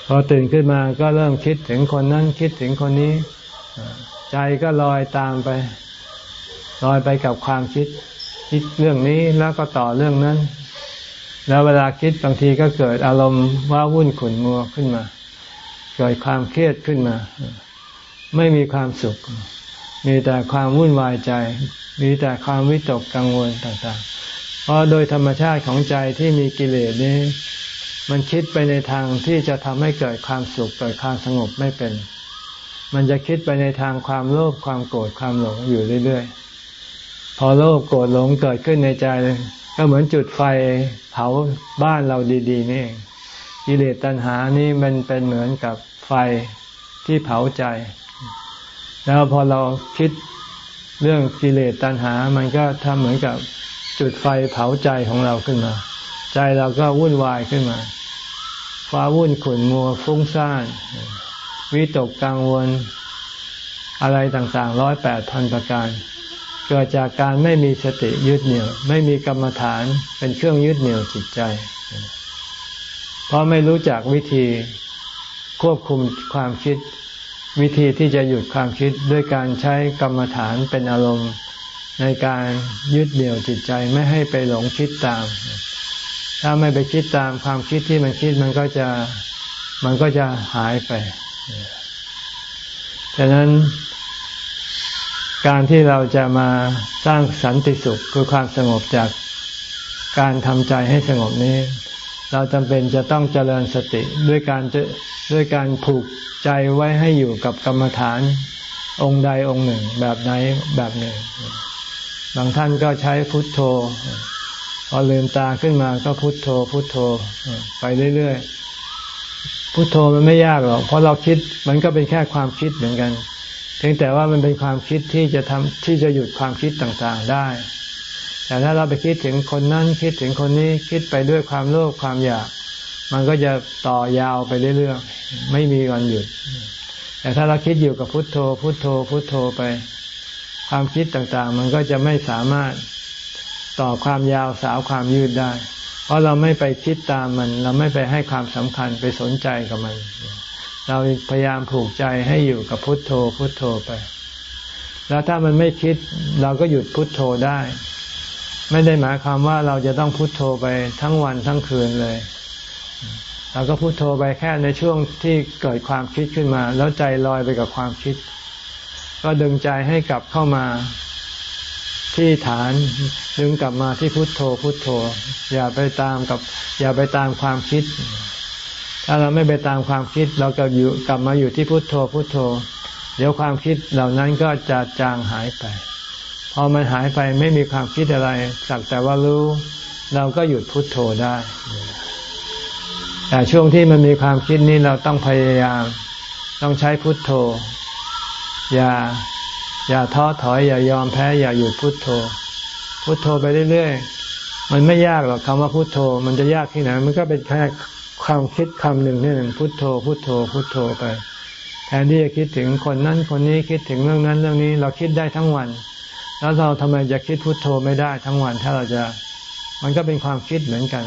Speaker 1: พอตื่นขึ้นมาก็เริ่มคิดถึงคนนั้นคิดถึงคนนี้ ใจก็ลอยตามไป ลอยไปกับความคิด คิดเรื่องนี้แล้วก็ต่อเรื่องนั้น แล้วเวลาคิดบางทีก็เกิดอารมณ์ว่าวุ่นขุนมัวขึ้นมา เกิดความเครียดขึ้นมา ไม่มีความสุข มีแต่ความวุ่นวายใจ มีแต่ความวิตกกังวลต่างๆ เพราะโดยธรรมชาติของใจที่มีกิเลสนี้ มันคิดไปในทางที่จะทำให้เกิดความสุขเกิดความสงบไม่เป็น มันจะคิดไปในทางความโลภความโกรธความหลงอยู่เรื่อยๆ พอโลภโกรธหลงเกิดขึ้นในใจก็เหมือนจุดไฟเผาบ้านเราดีๆนี่กิเลสตัณหานี่มันเป็นเหมือนกับไฟที่เผาใจ แล้วพอเราคิดเรื่องกิเลสตัณหา มันก็ทำเหมือนกับ จุดไฟเผาใจของเราขึ้นมา ใจเราก็วุ่นวายขึ้นมาฟ้าวุ่นขุ่นมัวฟุ้งซ่านวิตกกังวล อะไรต่างๆร้อยแปดพันประการ เกิดจากการไม่มีสติยึดเหนี่ยว ไม่มีกรรมฐานเป็นเครื่องยึดเหนี่ยวจิตใจ เพราะไม่รู้จักวิธีควบคุมความคิด วิธีที่จะหยุดความคิดด้วยการใช้กรรมฐานเป็นอารมณ์ ในการยึดเหนี่ยวจิตใจไม่ให้ไปหลงคิดตาม ถ้าไม่ไปคิดตามความคิดที่มันคิดมันก็จะมันก็จะหายไปฉะนั้นการที่เราจะมาสร้างสันติสุขคือความสงบจากการทำใจให้สงบนี้ เราจำเป็นจะต้องเจริญสติด้วยการด้วยการผูกใจไว้ให้อยู่กับกรรมฐานองค์ใดองค์หนึ่งแบบไหนแบบหนึ่ง บางท่านก็ใช้พุทโธ พอลืมตาขึ้นมาก็พุทโธ พุทโธไปเรื่อยๆ พุทโธมันไม่ยากหรอก เพราะเราคิดมันก็เป็นแค่ความคิดเหมือนกัน เพียงแต่ว่ามันเป็นความคิดที่จะทำที่จะหยุดความคิดต่างๆได้ แต่ถ้าเราไปคิดถึงคนนั้นคิดถึงคนนี้คิดไปด้วยความโลภความอยาก มันก็จะต่อยาวไปเรื่อยๆ ไม่มีวันหยุด แต่ถ้าเราคิดอยู่กับพุทโธ พุทโธ พุทโธไป ความคิดต่างๆ มันก็จะไม่สามารถต่อความยาวสาวความยืดได้ เพราะเราไม่ไปคิดตามมัน เราไม่ไปให้ความสำคัญไปสนใจกับมัน เราพยายามผูกใจให้อยู่กับพุทโธพุทโธไป แล้วถ้ามันไม่คิดเราก็หยุดพุทโธได้ ไม่ได้หมายความว่าเราจะต้องพุทโธไปทั้งวันทั้งคืนเลยเราก็พุทโธไปแค่ในช่วงที่เกิดความคิดขึ้นมา แล้วใจลอยไปกับความคิด ก็ดึงใจให้กลับเข้ามาที่ฐานดึงกลับมาที่พุทโธพุทโธ อย่าไปตามกับ อย่าไปตามความคิด ถ้าเราไม่ไปตามความคิด เราก็อยู่กลับมาอยู่ที่พุทโธพุทโธ เดี๋ยวความคิดเหล่านั้นก็จะจางหายไป พอมันหายไปไม่มีความคิดอะไร สักแต่ว่ารู้ เราก็หยุดพุทโธได้ แต่ช่วงที่มันมีความคิดนี้เราต้องพยายาม ต้องใช้พุทโธ อย่า อย่าท้อถอย อย่ายอมแพ้ อย่าหยุดพุทโธ พุทโธไปเรื่อยๆ มันไม่ยากหรอกคำว่าพุทโธ มันจะยากที่ไหน มันก็เป็นแค่ความคิดคำหนึ่งนี่หนึ่งพุทโธ พุทโธ พุทโธไป แทนที่จะคิดถึงคนนั้นคนนี้คิดถึงเรื่องนั้นเรื่องนี้ เราคิดได้ทั้งวัน แล้วเราทำไมจะคิดพุทโธไม่ได้ทั้งวัน ถ้าเราจะ มันก็เป็นความคิดเหมือนกัน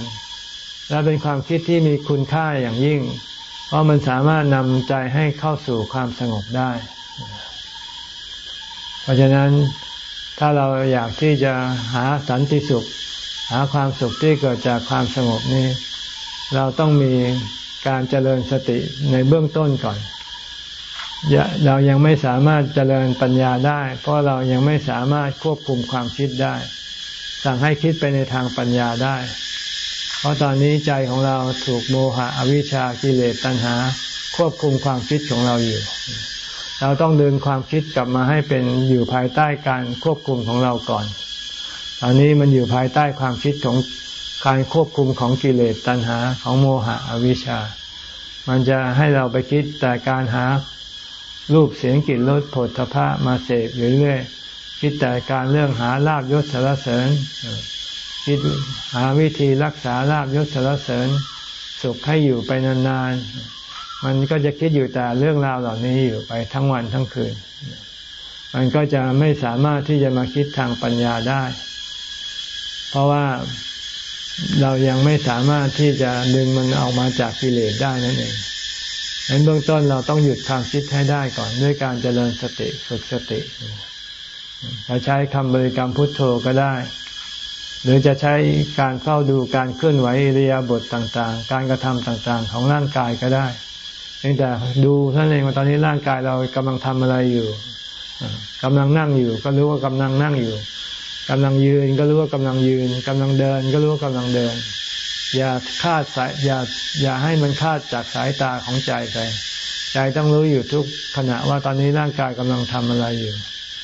Speaker 1: และเป็นความคิดที่มีคุณค่าอย่างยิ่ง เพราะมันสามารถนำใจให้เข้าสู่ความสงบได้ เพราะฉะนั้นถ้าเราอยากที่จะหาสันติสุข หาความสุขที่เกิดจากความสงบนี้ เราต้องมีการเจริญสติในเบื้องต้นก่อน เรายังไม่สามารถเจริญปัญญาได้ เพราะเรายังไม่สามารถควบคุมความคิดได้ สั่งให้คิดไปในทางปัญญาได้ เพราะตอนนี้ใจของเราถูกโมหะอวิชชากิเลสตัณหา ควบคุมความคิดของเราอยู่ เราต้องดึงความคิดกลับมาให้เป็นอยู่ภายใต้การควบคุมของเราก่อน ตอนนี้มันอยู่ภายใต้ความคิดของการควบคุมของกิเลสตัณหาของโมหะอวิชชา มันจะให้เราไปคิดแต่การหารูปเสียงกลิ่นรสผลทพะมาเสพเรื่อยๆคิดแต่การเรื่องหาลาบยศสารเสริญ คิดหาวิธีรักษาลาบยศสารเสริญ สุขให้อยู่ไปนานๆ มันก็จะคิดอยู่แต่เรื่องราวเหล่านี้อยู่ไปทั้งวันทั้งคืน มันก็จะไม่สามารถที่จะมาคิดทางปัญญาได้ เพราะว่าเรายังไม่สามารถที่จะดึงมันออกมาจากกิเลสได้นั่นเองดังนั้นเบื้องต้นเราต้องหยุดความคิดให้ได้ก่อนด้วยการเจริญสติฝึกสติจะใช้คำบริกรรมพุทโธก็ได้ หรือจะใช้การเฝ้าดูการเคลื่อนไหวอิริยาบถต่างๆ การกระทำต่างๆ ของร่างกายก็ได้ เพียงแต่ดูท่านเองว่าตอนนี้ร่างกายเรากำลังทำอะไรอยู่กำลังนั่งอยู่ ก็รู้ว่ากำลังนั่งอยู่กำลังยืนก็รู้ว่ากำลังยืนกำลังเดินก็รู้ว่ากำลังเดิน อย่าคาดสายอย่าอย่าให้มันคาดจากสายตาของใจไปใจต้องรู้อยู่ทุกขณะว่าตอนนี้ร่างกายกำลังทำอะไรอยู่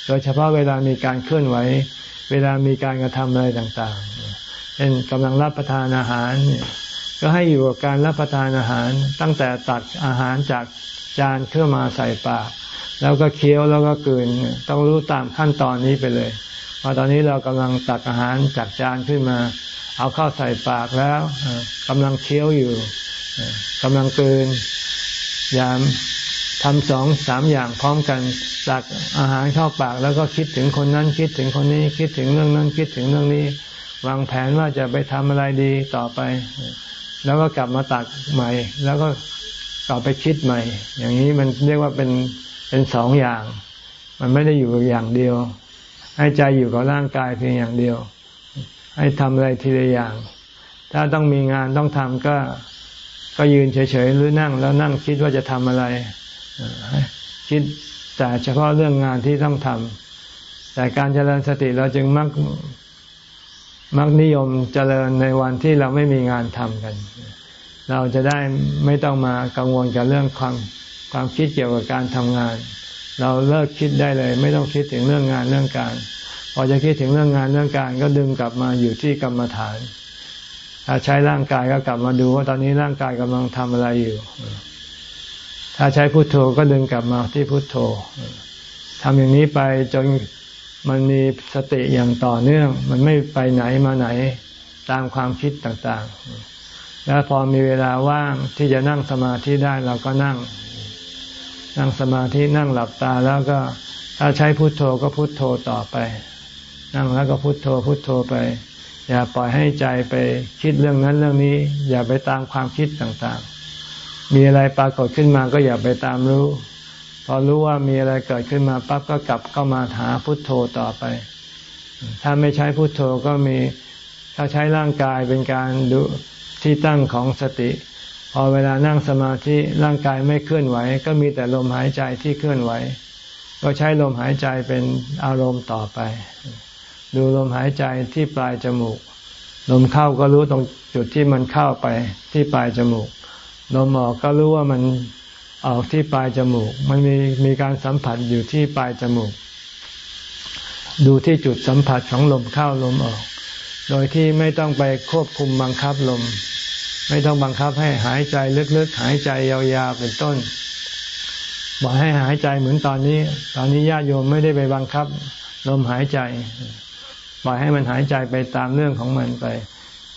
Speaker 1: โดยเฉพาะเวลามีการเคลื่อนไหว เวลามีการกระทำอะไรต่างๆเช่นกำลังรับประทานอาหารเนี่ย ก็ให้อยู่กับการรับประทานอาหารตั้งแต่ตักอาหารจากจานเครื่อมาใส่ปาก แล้วก็เคี้ยวแล้วก็กืนต้องรู้ตามขั้นตอนนี้ไปเลยพอตอนนี้เรากำลังตักอาหารจากจานขึ้นมา เอาเข้าใส่ปากแล้วกำลังเคี้ยวอยู่กำลังกินยามทำสองสามอย่างพร้อมกันตักอาหารเข้าปากแล้วก็คิดถึงคนนั้นคิดถึงคนนี้คิดถึงเรื่องนั้นคิดถึงเรื่องนี้ วางแผนว่าจะไปทำอะไรดีต่อไป แล้วก็กลับมาตักใหม่ แล้วก็กลับไปคิดใหม่ อย่างนี้มันเรียกว่าเป็นเป็นสองอย่าง มันไม่ได้อยู่อย่างเดียว ให้ใจอยู่กับร่างกายเพียงอย่างเดียว ให้ทำอะไรทีละอย่าง ถ้าต้องมีงานต้องทำก็ก็ยืนเฉยๆหรือนั่งแล้วนั่งคิดว่าจะทำอะไร คิดแต่เฉพาะเรื่องงานที่ต้องทำแต่การเจริญสติเราจึงมัก มักนิยมเจริญในวันที่เราไม่มีงานทำกัน เราจะได้ไม่ต้องมากังวลกับเรื่องความความคิดเกี่ยวกับการทำงาน เราเลิกคิดได้เลย ไม่ต้องคิดถึงเรื่องงานเรื่องการ พอจะคิดถึงเรื่องงานเรื่องการ ก็ดึงกลับมาอยู่ที่กรรมฐานถ้าใช้ร่างกายก็กลับมาดูว่าตอนนี้ร่างกายกำลังทำอะไรอยู่ ถ้าใช้พุโทโธก็ดึงกลับมาที่พุโทโธทำอย่างนี้ไปจน มันมีสติอย่างต่อเนื่อง มันไม่ไปไหนมาไหนตามความคิดต่างๆ แล้วพอมีเวลาว่างที่จะนั่งสมาธิได้เราก็นั่ง นั่งสมาธินั่งหลับตาแล้วก็ถ้าใช้พุทโธก็พุทโธต่อไป นั่งแล้วก็พุทโธพุทโธไป อย่าปล่อยให้ใจไปคิดเรื่องนั้นเรื่องนี้ อย่าไปตามความคิดต่างๆ มีอะไรปรากฏขึ้นมาก็อย่าไปตามรู้ พอรู้ว่ามีอะไรเกิดขึ้นมาปั๊บก็กลับเข้ามาหาพุทโธต่อไป ถ้าไม่ใช้พุทโธก็มีถ้าใช้ร่างกายเป็นการดูที่ตั้งของสติ พอเวลานั่งสมาธิร่างกายไม่เคลื่อนไหว ก็มีแต่ลมหายใจที่เคลื่อนไหว ก็ใช้ลมหายใจเป็นอารมณ์ต่อไป ดูลมหายใจที่ปลายจมูก ลมเข้าก็รู้ตรงจุดที่มันเข้าไปที่ปลายจมูก ลมออกก็รู้ว่ามัน ออกที่ปลายจมูก มันมีมีการสัมผัสอยู่ที่ปลายจมูก ดูที่จุดสัมผัสของลมเข้าลมออก โดยที่ไม่ต้องไปควบคุมบังคับลม ไม่ต้องบังคับให้หายใจลึกๆ หายใจยาวๆเป็นต้น บอกให้หายใจเหมือนตอนนี้ ตอนนี้ญาติโยมไม่ได้ไปบังคับ ลมหายใจปล่อยให้มันหายใจไปตามเรื่องของมันไป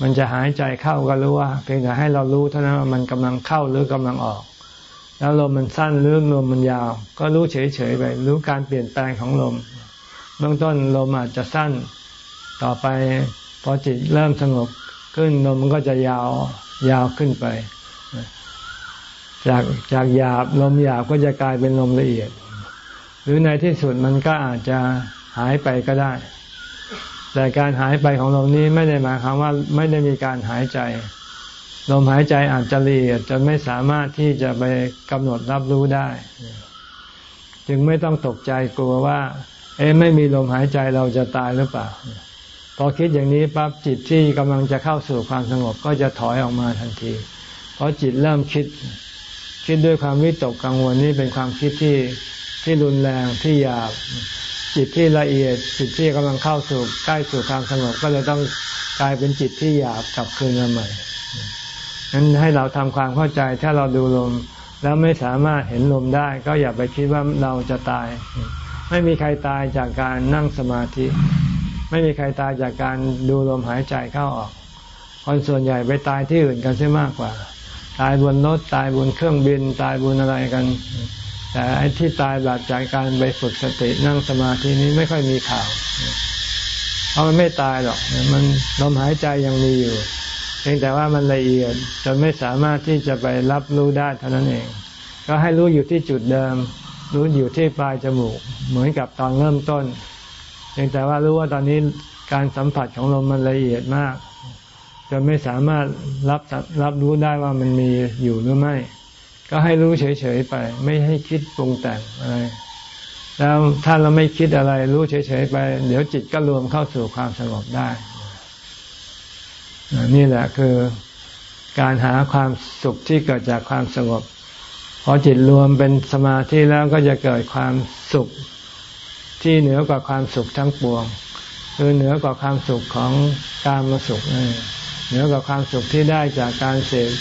Speaker 1: มันจะหายใจเข้าก็รู้ว่า เพียงแต่ให้เรารู้เท่านั้นว่ามันกำลังเข้าหรือกำลังออก แล้วลมมันสั้นหรือลมมันยาว ก็รู้เฉยๆไป รู้การเปลี่ยนแปลงของลม เบื้องต้นลมอาจจะสั้น ต่อไปพอจิตเริ่มสงบขึ้นลมมันก็จะยาวยาวขึ้นไป จากจากหยาบลมหยาบก็จะกลายเป็นลมละเอียด หรือในที่สุดมันก็อาจจะหายไปก็ได้ แต่การหายไปของลมนี้ไม่ได้หมายความว่าไม่ได้มีการหายใจ ลมหายใจอาจจะละเอียดจนไม่สามารถที่จะไปกำหนดรับรู้ได้ จึงไม่ต้องตกใจกลัวว่า เอ๊ะไม่มีลมหายใจเราจะตายหรือเปล่า พอคิดอย่างนี้ปั๊บจิตที่กำลังจะเข้าสู่ความสงบก็จะถอยออกมาทันที เพราะจิตเริ่มคิด คิดด้วยความวิตกกังวลนี่เป็นความคิดที่ที่รุนแรงที่หยาบ จิตที่ละเอียด จิตที่กำลังเข้าสู่ใกล้สู่ความสงบก็เลยต้องกลายเป็นจิตที่หยาบกลับคืนมาใหม่ นั้นให้เราทำความเข้าใจถ้าเราดูลม แล้วไม่สามารถเห็นลมได้ ก็อย่าไปคิดว่าเราจะตาย ไม่มีใครตายจากการนั่งสมาธิ ไม่มีใครตายจากการดูลมหายใจเข้าออกคนส่วนใหญ่ไปตายที่อื่นกันใช่มากกว่า ตายบนรถตายบนเครื่องบิน ตายบนอะไรกัน แต่ไอ้ที่ตายแบบจากการไปฝึกสตินั่งสมาธินี้ไม่ค่อยมีข่าวเพราะมันไม่ตายหรอกมันลมหายใจยังมีอยู่ เพียงแต่ว่ามันละเอียดจนไม่สามารถที่จะไปรับรู้ได้เท่านั้นเอง ก็ให้รู้อยู่ที่จุดเดิม รู้อยู่ที่ปลายจมูก เหมือนกับตอนเริ่มต้นเพียงแต่ว่ารู้ว่าตอนนี้การสัมผัสของลมมันละเอียดมากจะไม่สามารถรับรับรู้ได้ว่ามันมีอยู่หรือไม่ ก็ให้รู้เฉยๆไป ไม่ให้คิดปรุงแต่งอะไรแล้วถ้าเราไม่คิดอะไร รู้เฉยๆไป เดี๋ยวจิตก็รวมเข้าสู่ความสงบได้ นี่แหละคือการหาความสุขที่เกิดจากความสงบพอจิตรวมเป็นสมาธิแล้วก็จะเกิดความสุขที่เหนือกว่าความสุขทั้งปวง คือเหนือกว่าความสุขของกามาสุขเหนือกว่าความสุขที่ได้จากการเสพ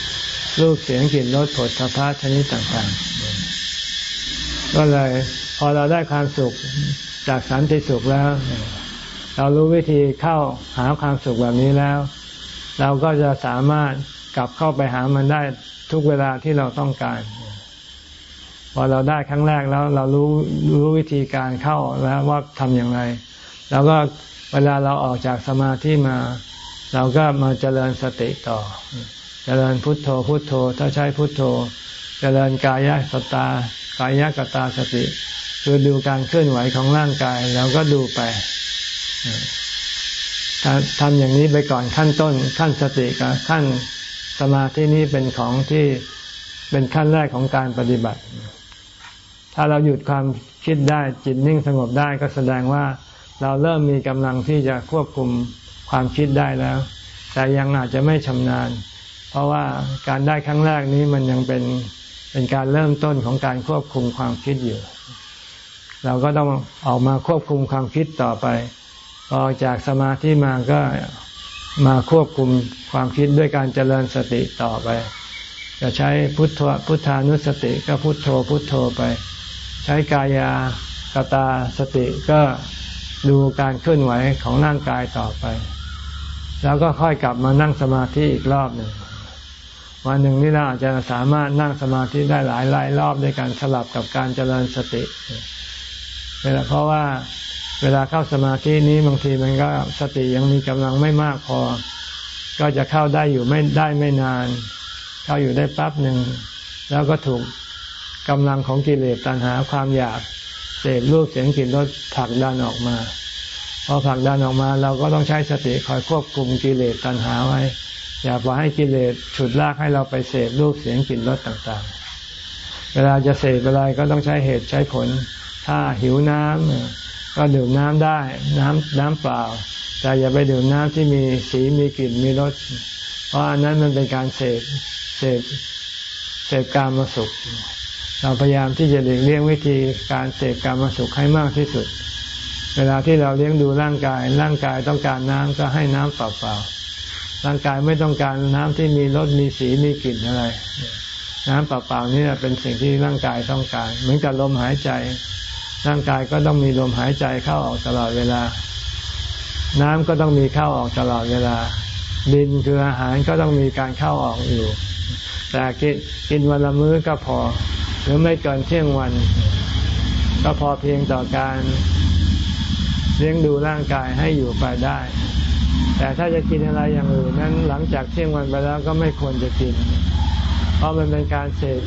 Speaker 1: รูปเสียงกลิ่นรสผลสะพาชนิดต่างๆ ก็เลยพอเราได้ความสุขจากสันติสุขแล้ว เรารู้วิธีเข้าหาความสุขแบบนี้แล้ว เราก็จะสามารถกลับเข้าไปหามันได้ทุกเวลาที่เราต้องการ พอเราได้ครั้งแรกแล้วเรารู้รู้วิธีการเข้าแล้วว่าทำอย่างไร แล้วก็เวลาเราออกจากสมาธิมา เราก็มาเจริญสติต่อ เจริญพุทโธพุทโธ ถ้าใช้พุทโธ เจริญกายสตากายกตาสติ คือดูการเคลื่อนไหวของร่างกาย แล้วก็ดูไป ทำอย่างนี้ไปก่อนขั้นต้น ขั้นสติกับขั้นสมาธินี้เป็นของที่เป็นขั้นแรกของการปฏิบัติ ถ้าเราหยุดความคิดได้จิตนิ่งสงบได้ก็แสดงว่าเราเริ่มมีกำลังที่จะควบคุมความคิดได้แล้ว แต่ยังอาจจะไม่ชำนาญ เพราะว่าการได้ครั้งแรกนี้มันยังเป็นเป็นการเริ่มต้นของการควบคุมความคิดอยู่ เราก็ต้องออกมาควบคุมความคิดต่อไป พอจากสมาธิมาก็มาควบคุมความคิดด้วยการเจริญสติต่อไป จะใช้พุทธพุทธานุสติก็พุทโธพุทโธไป ใช้กายากตาสติก็ดูการเคลื่อนไหวของร่างกายต่อไป แล้วก็ค่อยกลับมานั่งสมาธิอีกรอบหนึ่งวันหนึ่งนี่เราอาจจะสามารถนั่งสมาธิได้หลายหลายรอบด้วยการสลับกับการเจริญสติเวลาเพราะว่า เวลาเข้าสมาธินี้บางทีมันก็สติยังมีกำลังไม่มากพอ ก็จะเข้าได้อยู่ไม่ได้ไม่นาน เข้าอยู่ได้แป๊บหนึ่ง แล้วก็ถูกกำลังของกิเลสตัณหาความอยากเสพรูปเสียงกลิ่นรสผลักดันออกมา พอผลักดันออกมา เราก็ต้องใช้สติคอยควบคุมกิเลสตัณหาไว้ อย่าปล่อยให้กิเลสฉุดลากให้เราไปเสพรูปเสียงกลิ่นรสต่างๆ เวลาจะเสพอะไรก็ต้องใช้เหตุใช้ผล ถ้าหิวน้ำ ก็ดื่มน้ำได้น้ำน้ำเปล่า แต่อย่าไปดื่มน้ำที่มีสีมีกลิ่นมีรส เพราะอันนั้นมันเป็นการเสพเสพเสพการมาสุข เราพยายามที่จะหลีกเลี่ยงวิธีการเสพการมาสุขให้มากที่สุด เวลาที่เราเลี้ยงดูร่างกาย ร่างกายต้องการน้ำก็ให้น้ำเปล่าๆร่างกายไม่ต้องการน้ำที่มีรสมีสีมีกลิ่นอะไร น้ำเปล่าๆนี่เป็นสิ่งที่ร่างกายต้องการ เหมือนกับลมหายใจ ร่างกายก็ต้องมีลมหายใจเข้าออกตลอดเวลา น้ำก็ต้องมีเข้าออกตลอดเวลา ดินคืออาหารก็ต้องมีการเข้าออกอยู่ แต่กินวันละมื้อก็พอ หรือไม่เกินเที่ยงวัน ก็พอเพียงต่อการเลี้ยงดูร่างกายให้อยู่ไปได้ แต่ถ้าจะกินอะไรอย่างอื่นนั้นหลังจากเที่ยงวันไปแล้วก็ไม่ควรจะกิน เพราะมันเป็นการเสพ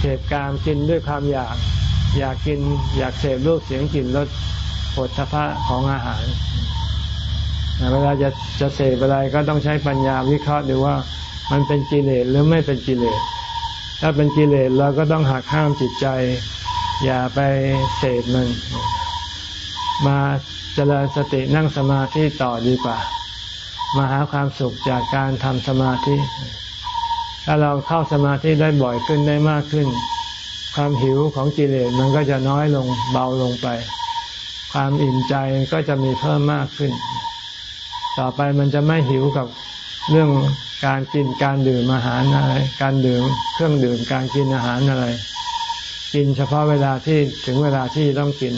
Speaker 1: เสพการกินด้วยความอยาก อยากกินอยากเสพรูปเสียงกลิ่นรสผลพะของอาหาร เวลาจะจะเสพอะไรก็ต้องใช้ปัญญาวิเคราะห์ดูว่ามันเป็นกิเลสหรือไม่เป็นกิเลส ถ้าเป็นกิเลสเราก็ต้องหักห้ามจิตใจ อย่าไปเสพมัน มาเจริญสตินั่งสมาธิต่อดีกว่า มาหาความสุขจากการทำสมาธิ ถ้าเราเข้าสมาธิได้บ่อยขึ้นได้มากขึ้น ความหิวของกิเลสมันก็จะน้อยลงเบาลงไป ความอิ่มใจก็จะมีเพิ่มมากขึ้น ต่อไปมันจะไม่หิวกับเรื่องการกินการดื่มอาหารอะไร การดื่มเครื่องดื่มการกินอาหารอะไร กินเฉพาะเวลาที่ถึงเวลาที่ต้องกิน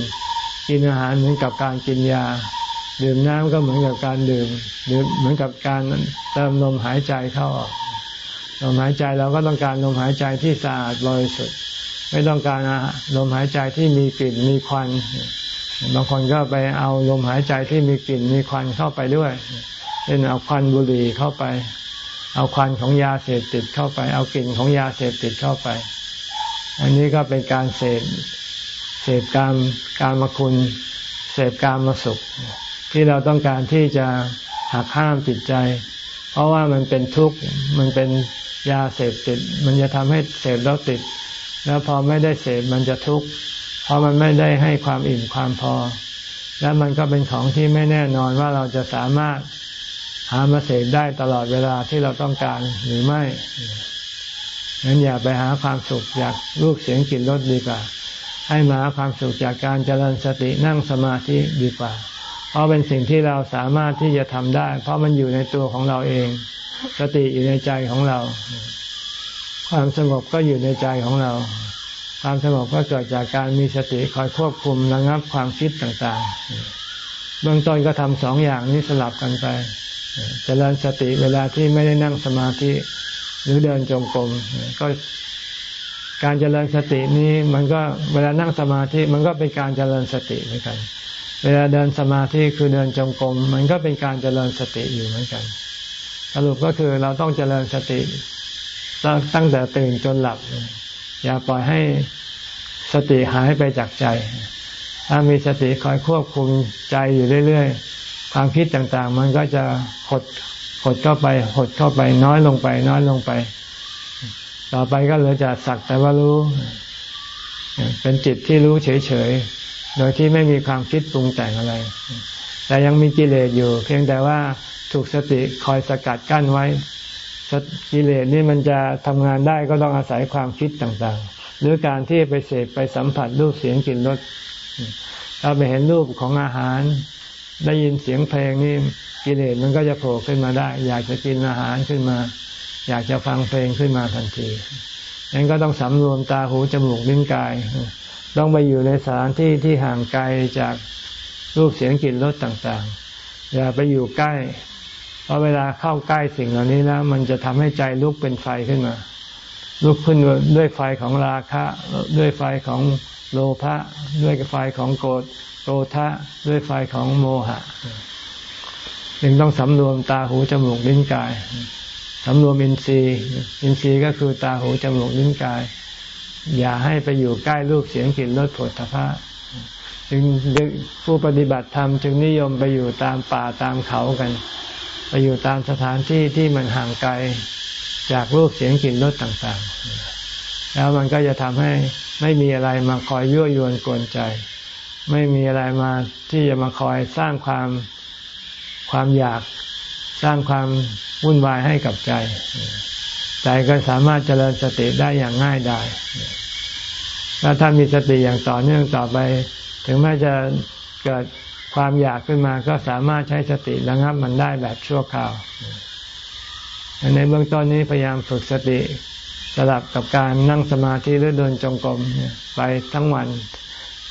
Speaker 1: กินอาหารเหมือนกับการกินยา ดื่มน้ำก็เหมือนกับการดื่มดื่มเหมือนกับการเติมลมหายใจเข้าออกลมหายใจเราก็ต้องการลมหายใจที่สะอาดบริสุทธิ์ ไม่ต้องการลมหายใจที่มีกลิ่นมีควัน บางคนก็ไปเอาลมหายใจที่มีกลิ่นมีควันเข้าไปด้วยเช่นเอาควันบุหรี่เข้าไป เอาควันของยาเสพติดเข้าไป เอากลิ่นของยาเสพติดเข้าไป อันนี้ก็เป็นการเสพเสพกามกามคุณเสพกามมาสุข ที่เราต้องการที่จะหักห้ามจิตใจ เพราะว่ามันเป็นทุกข์มันเป็นยาเสพติด มันจะทำให้เสพแล้วติด แล้วพอไม่ได้เสพมันจะทุกข์เพราะมันไม่ได้ให้ความอิ่มความพอ แล้วมันก็เป็นของที่ไม่แน่นอนว่าเราจะสามารถหามาเสพได้ตลอดเวลาที่เราต้องการหรือไม่งั้นอย่าไปหาความสุขอยากรูปเสียงกลิ่นรสดีกว่า ให้มาหาความสุขจากการเจริญสตินั่งสมาธิดีกว่า เพราะเป็นสิ่งที่เราสามารถที่จะทำได้ เพราะมันอยู่ในตัวของเราเอง สติอยู่ในใจของเรา ความสงบก็อยู่ในใจของเรา ความสงบก็เกิดจากการมีสติคอยควบคุมระงับความคิดต่างๆ เบื้องต้นก็ทำสองอย่างนี้สลับกันไปเจริญสติเวลาที่ไม่ได้นั่งสมาธิหรือเดินจงกรมก็การเจริญสตินี้มันก็เวลานั่งสมาธิมันก็เป็นการเจริญสติเหมือนกัน เวลาเดินสมาธิคือเดินจงกรมมันก็เป็นการเจริญสติอยู่เหมือนกัน สรุปก็คือเราต้องเจริญสติ ตั้งแต่ตื่นจนหลับ อย่าปล่อยให้สติหายไปจากใจ ถ้ามีสติคอยควบคุมใจอยู่เรื่อยๆ ความคิดต่างๆ มันก็จะหดหดเข้าไป หดเข้าไป น้อยลงไป น้อยลงไป ต่อไปก็เหลือจะสักแต่ว่ารู้ เป็นจิตที่รู้เฉยๆ โดยที่ไม่มีความคิดปรุงแต่งอะไร แต่ยังมีกิเลสอยู่ เพียงแต่ว่าถูกสติคอยสกัดกั้นไว้ กิเลสนี่มันจะทำงานได้ก็ต้องอาศัยความคิดต่างๆ หรือการที่ไปเสพไปสัมผัสรูปเสียงกลิ่นรสถ้าไปเห็นรูปของอาหาร ได้ยินเสียงเพลงนี่กิเลสมันก็จะโผล่ขึ้นมาได้ อยากจะกินอาหารขึ้นมา อยากจะฟังเพลงขึ้นมาทันทีนั้นก็ต้องสำรวมตาหูจมูกลิ้นกาย ต้องไปอยู่ในสถานที่ที่ห่างไกลจากรูปเสียงกลิ่นรสต่างๆ อย่าไปอยู่ใกล้ เพราะเวลาเข้าใกล้สิ่งเหล่านี้แล้ว มันจะทำให้ใจลุกเป็นไฟขึ้นมา ลุกขึ้นด้วยไฟของราคะ ด้วยไฟของโลภะด้วยไฟของโกรธโกรธะด้วยไฟของโมหะจึงต้องสำรวมตาหูจมูกลิ้นกายสำรวมอินทรีย์อินทรีย์ก็คือตาหูจมูกลิ้นกาย อย่าให้ไปอยู่ใกล้รูปเสียงกลิ่นรสผลพระจึงผู้ปฏิบัติธรรมจึงนิยมไปอยู่ตามป่าตามเขากัน ไปอยู่ตามสถานที่ที่มันห่างไกลจากรูปเสียงกลิ่นรสต่างๆ แล้วมันก็จะทำให้ไม่มีอะไรมาคอยยั่วยวนกวนใจ ไม่มีอะไรมาที่จะมาคอยสร้างความความอยากสร้างความวุ่นวายให้กับใจ ใจก็สามารถเจริญสติได้อย่างง่ายดายแล้วถ้ามีสติอย่างต่อเนื่องต่อไป ถึงแม้จะเกิด ความอยากขึ้นมาก็สามารถใช้สติระงับมันได้แบบชั่วคราวในเบื้องต้นนี้พยายามฝึกสติสลับกับการนั่งสมาธิหรือเดินจงกรมไปทั้งวัน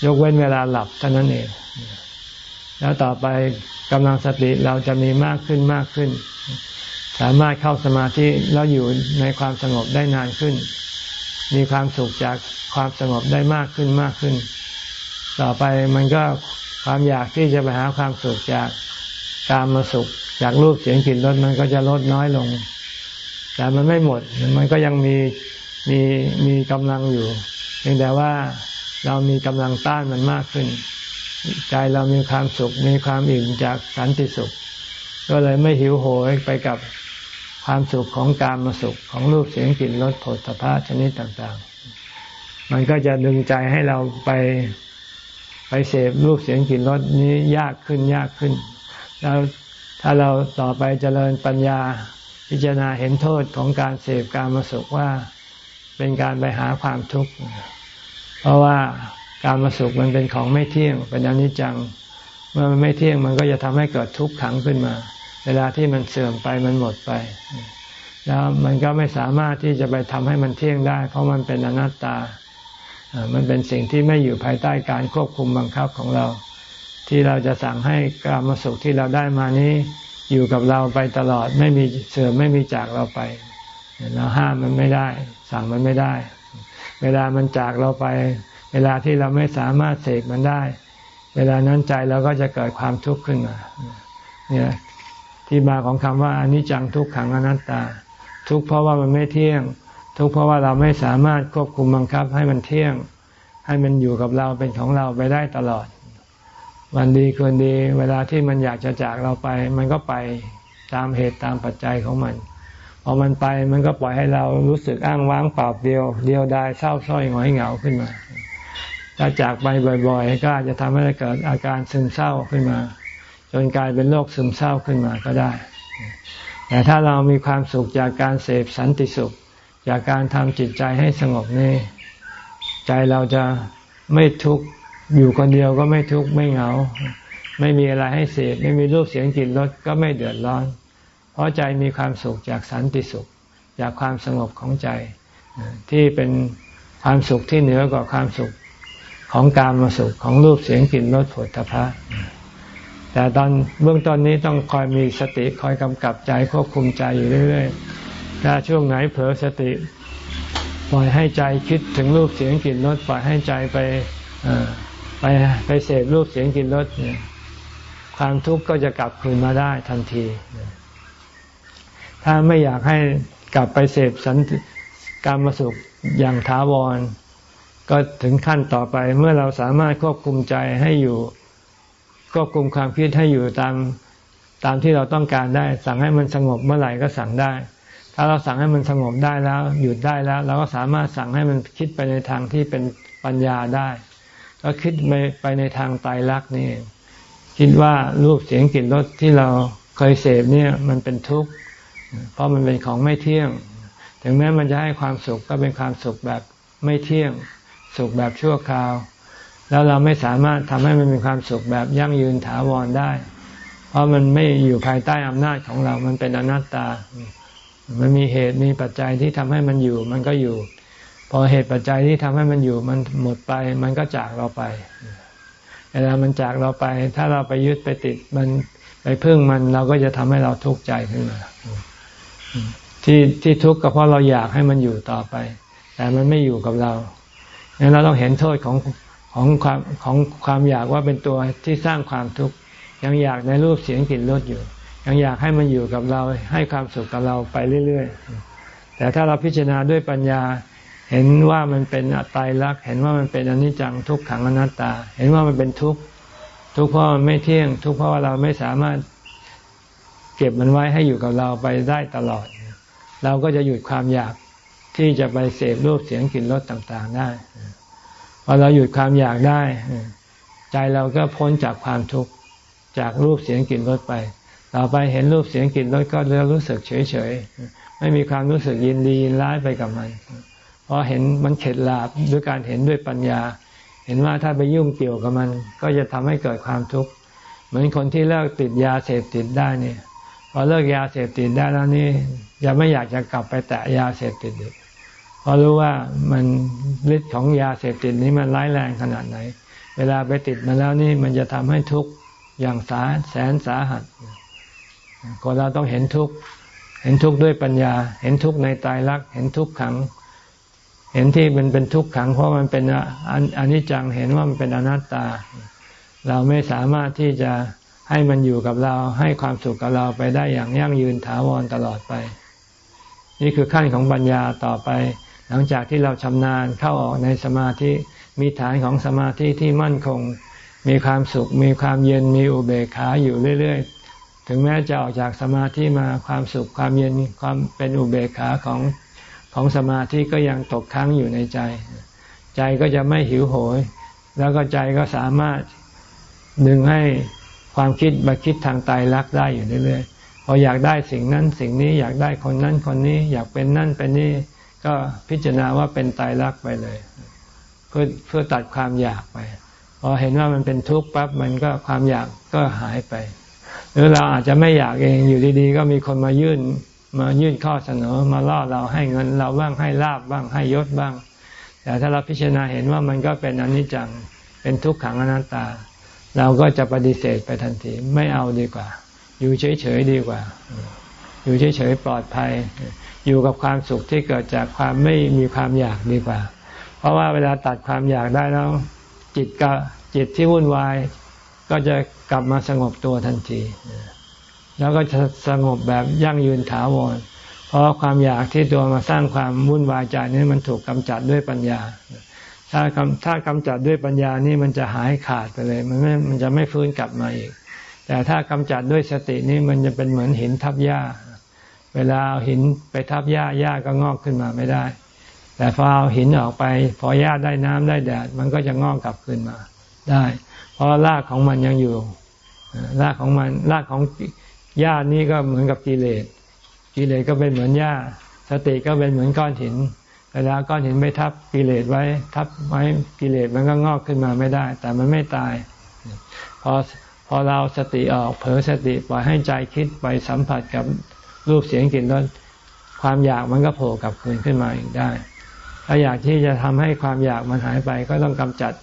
Speaker 1: ยกเว้นเวลาหลับเท่านั้นเอง แล้วต่อไปกำลังสติเราจะมีมากขึ้นมากขึ้น สามารถเข้าสมาธิแล้วอยู่ในความสงบได้นานขึ้น มีความสุขจากความสงบได้มากขึ้นมากขึ้น ต่อไปมันก็ ความอยากที่จะไปหาความสุขจากการมาสุข จากรูปเสียงกลิ่นรสมันก็จะลดน้อยลง แต่มันไม่หมดมันก็ยังมีมีมีกำลังอยู่เพียงแต่ว่าเรามีกำลังต้านมันมากขึ้น ใจเรามีความสุข มีความอิ่มจากสันติสุข ก็เลยไม่หิวโหยไปกับความสุขของการมาสุขของรูปเสียงกลิ่นรสผลสะพาชนิดต่างๆ มันก็จะดึงใจให้เราไป ไปเสพรูปเสียงกลิ่นรสนี้ยากขึ้นยากขึ้น แล้วถ้าเราต่อไปเจริญปัญญาพิจารณาเห็นโทษของการเสพการมาสุขว่าเป็นการไปหาความทุกข์ เพราะว่าการมาสุขมันเป็นของไม่เที่ยงเป็นอนิจจัง เมื่อมันไม่เที่ยงมันก็จะทำให้เกิดทุกข์ขังขึ้นมา เวลาที่มันเสื่อมไปมันหมดไป แล้วมันก็ไม่สามารถที่จะไปทำให้มันเที่ยงได้ เพราะมันเป็นอนัตตา มันเป็นสิ่งที่ไม่อยู่ภายใต้การควบคุมบังคับของเรา ที่เราจะสั่งให้กามสุขที่เราได้มานี้อยู่กับเราไปตลอดไม่มีเสื่อมไม่มีจากเราไปเราห้ามมันไม่ได้ สั่งมันไม่ได้ เวลามันจากเราไป เวลาที่เราไม่สามารถเสกมันได้ เวลานั้นใจเราก็จะเกิดความทุกข์ขึ้นมาเนี่ยที่มาของคำว่าอนิจจังทุกขังอนัตตา ทุกเพราะว่ามันไม่เที่ยง ทุกเพราะว่าเราไม่สามารถควบคุมบังคับให้มันเที่ยง ให้มันอยู่กับเราเป็นของเราไปได้ตลอด วันดีคืนดี เวลาที่มันอยากจะจากเราไป มันก็ไปตามเหตุตามปัจจัยของมันพอมันไปมันก็ปล่อยให้เรารู้สึกอ้างว้างเปล่าเดียว เดียวดายเศร้าส้อยหงอยเหงาขึ้นมาถ้าจากไปบ่อยๆ ก็อาจจะทำให้เกิดอาการซึมเศร้าขึ้นมา จนกลายเป็นโรคซึมเศร้าขึ้นมาก็ได้ แต่ถ้าเรามีความสุขจากการเสพสันติสุข จากการทำจิตใจให้สงบนี่ใจเราจะไม่ทุกข์อยู่คนเดียวก็ไม่ทุกข์ไม่เหงา ไม่มีอะไรให้เสพไม่มีรูปเสียงกลิ่นรสก็ไม่เดือดร้อน เพราะใจมีความสุขจากสันติสุข จากความสงบของใจ ที่เป็นความสุขที่เหนือกว่าความสุขของการมาสุขของรูปเสียงกลิ่นรสผลตภะแต่ตอนเบื้องต้นนี้ต้องคอยมีสติคอยกำกับใจควบคุมใจอยู่เรื่อย ถ้าช่วงไหนเผลอสติ ปล่อยให้ใจคิดถึงรูปเสียงกลิ่นรสปล่อยให้ใจไปไปไปเสพรูปเสียงกลิ่นรสความทุกข์ก็จะกลับคืนมาได้ทันที ถ้าไม่อยากให้กลับไปเสพสันการมาสุขอย่างท้าวร ก็ถึงขั้นต่อไปเมื่อเราสามารถควบคุมใจให้อยู่ควบคุมความคิดให้อยู่ตามตามที่เราต้องการได้ สั่งให้มันสงบเมื่อไหร่ก็สั่งได้ ถ้าเราสั่งให้มันสงบได้แล้ว หยุดได้แล้ว เราก็สามารถสั่งให้มันคิดไปในทางที่เป็นปัญญาได้ ก็คิดไปไปในทางไตรลักษณ์นี่คิดว่ารูปเสียงกลิ่นรสที่เราเคยเสพเนี่ยมันเป็นทุกข์เพราะมันเป็นของไม่เที่ยง ถึงแม้มันจะให้ความสุขก็เป็นความสุขแบบไม่เที่ยง สุขแบบชั่วคราว แล้วเราไม่สามารถทำให้มันมีความสุขแบบยั่งยืนถาวรได้ เพราะมันไม่อยู่ภายใต้อำนาจของเรา มันเป็นอนัตตา มันมีเหตุมีปัจจัยที่ทำให้มันอยู่ มันก็อยู่ พอเหตุปัจจัยที่ทำให้มันอยู่ มันหมดไป มันก็จากเราไปเวลามันจากเราไป ถ้าเราไปยึดไปติดมันไปพึ่งมันเราก็จะทำให้เราทุกข์ใจขึ้นมาที่ที่ทุกข์ก็เพราะเราอยากให้มันอยู่ต่อไป แต่มันไม่อยู่กับเราดังนั้นเราต้องเห็นโทษของของความของความอยากว่าเป็นตัวที่สร้างความทุกข์ยังอยากในรูปเสียงกลิ่นรสอยู่ ยังอยากให้มันอยู่กับเราให้ความสุขกับเราไปเรื่อยๆ แต่ถ้าเราพิจารณาด้วยปัญญา เห็นว่ามันเป็นอตายรัก เห็นว่ามันเป็นอนิจจังทุกขังอนัตตา เห็นว่ามันเป็นทุกข์ทุกข์เพราะมันไม่เที่ยง ทุกข์เพราะว่าเราไม่สามารถเก็บมันไว้ให้อยู่กับเราไปได้ตลอด เราก็จะหยุดความอยากที่จะไปเสพรูปเสียงกลิ่นรสต่างๆได้พอเราหยุดความอยากได้ ใจเราก็พ้นจากความทุกข์จากรูปเสียงกลิ่นรสไป ต่อไปเห็นรูปเสียงกลิ่นรสก็จะรู้สึกเฉยเฉยไม่มีความรู้สึกยินดียินร้ายไปกับมันเพราะเห็นมันเข็ดหลาบด้วยการเห็นด้วยปัญญา เห็นว่าถ้าไปยุ่งเกี่ยวกับมัน ก็จะทำให้เกิดความทุกข์เหมือนคนที่เลิกติดยาเสพติดได้เนี่ยพอเลิกยาเสพติดได้แล้วนี่จะไม่อยากจะกลับไปแตะยาเสพติดอีกเพราะรู้ว่ามันฤทธิ์ของยาเสพติดนี้มันร้ายแรงขนาดไหน เวลาไปติดมาแล้วนี่มันจะทำให้ทุกข์อย่างสาแสนสาหัส คนเราต้องเห็นทุกข์เห็นทุกข์ด้วยปัญญา เห็นทุกข์ในตายรัก เห็นทุกขัง เห็นที่มันเป็นทุกข์ขัง เพราะมันเป็นอนิจจังเห็นว่ามันเป็นอนัตตา เราไม่สามารถที่จะให้มันอยู่กับเราให้ความสุขกับเราไปได้อย่างยั่งยืนถาวรตลอดไป นี่คือขั้นของปัญญาต่อไป หลังจากที่เราชำนาญเข้าออกในสมาธิมีฐานของสมาธิที่มั่นคง มีความสุข มีความเย็นมีอุเบกขาอยู่เรื่อย ถึงแม้จะออกจากสมาธิมาความสุขความเย็นความเป็นอุเบกขาของของสมาธิก็ยังตกค้างอยู่ในใจ ใจก็จะไม่หิวโหย แล้วก็ใจก็สามารถดึงให้ความคิดมาคิดทางตายรักได้อยู่เรื่อยๆพออยากได้สิ่งนั้นสิ่งนี้อยากได้คนนั้นคนนี้ อยากเป็นนั่นเป็นนี่ก็พิจารณาว่าเป็นตายรักไปเลย เพื่อเพื่อตัดความอยากไปพอเห็นว่ามันเป็นทุกข์ปั๊บมันก็ความอยากก็หายไป หรือเราอาจจะไม่อยากเองอยู่ดีๆ ก็มีคนมายื่น มายื่นข้อเสนอ มาล่อเราให้เงินเราบ้างให้ลาบบ้างให้ยศบ้าง แต่ถ้าเราพิจารณาเห็นว่ามันก็เป็นอนิจจังเป็นทุกขังอนัตตา เราก็จะปฏิเสธไปทันทีไม่เอาดีกว่า อยู่เฉยๆดีกว่า อยู่เฉยๆปลอดภัย อยู่กับความสุขที่เกิดจากความไม่มีความอยากดีกว่า เพราะว่าเวลาตัดความอยากได้แล้ว จิตก็จิตที่วุ่นวายก็จะ กลับมาสงบตัวทันที แล้วก็จะสงบแบบยั่งยืนถาวร เพราะความอยากที่ตัวมาสร้างความวุ่นวายใจนี้มันถูกกำจัดด้วยปัญญา ถ้ากำถ้ากำจัดด้วยปัญญานี่มันจะหายขาดไปเลย มันไม่มันจะไม่ฟื้นกลับมาอีก แต่ถ้ากำจัดด้วยสตินี่มันจะเป็นเหมือนหินทับหญ้า เวลาเอาหินไปทับหญ้าหญ้าก็งอกขึ้นมาไม่ได้ แต่พอเอาหินออกไป พอหญ้าได้น้ำได้แดดมันก็จะงอกกลับขึ้นมาได้ ราะรากของมันยังอยู่รากของมันรากของหญ้านี้ก็เหมือนกับกิเลสกิเลสก็เป็นเหมือนหญ้า สติก็เป็นเหมือนก้อนหินเวลาก้อนหินไม่ทับกิเลสไว้ ทับไว้กิเลสมันก็งอกขึ้นมาไม่ได้ แต่มันไม่ตายพอพอเราสติออกเผลอสติปล่อยให้ใจคิดไปสัมผัสกับรูปเสียงกลิ่นรสความอยากมันก็โผล่กลับคืนขึ้นมาอีกได้ ถ้าอยากที่จะทำให้ความอยากมันหายไปก็ต้องกำจัด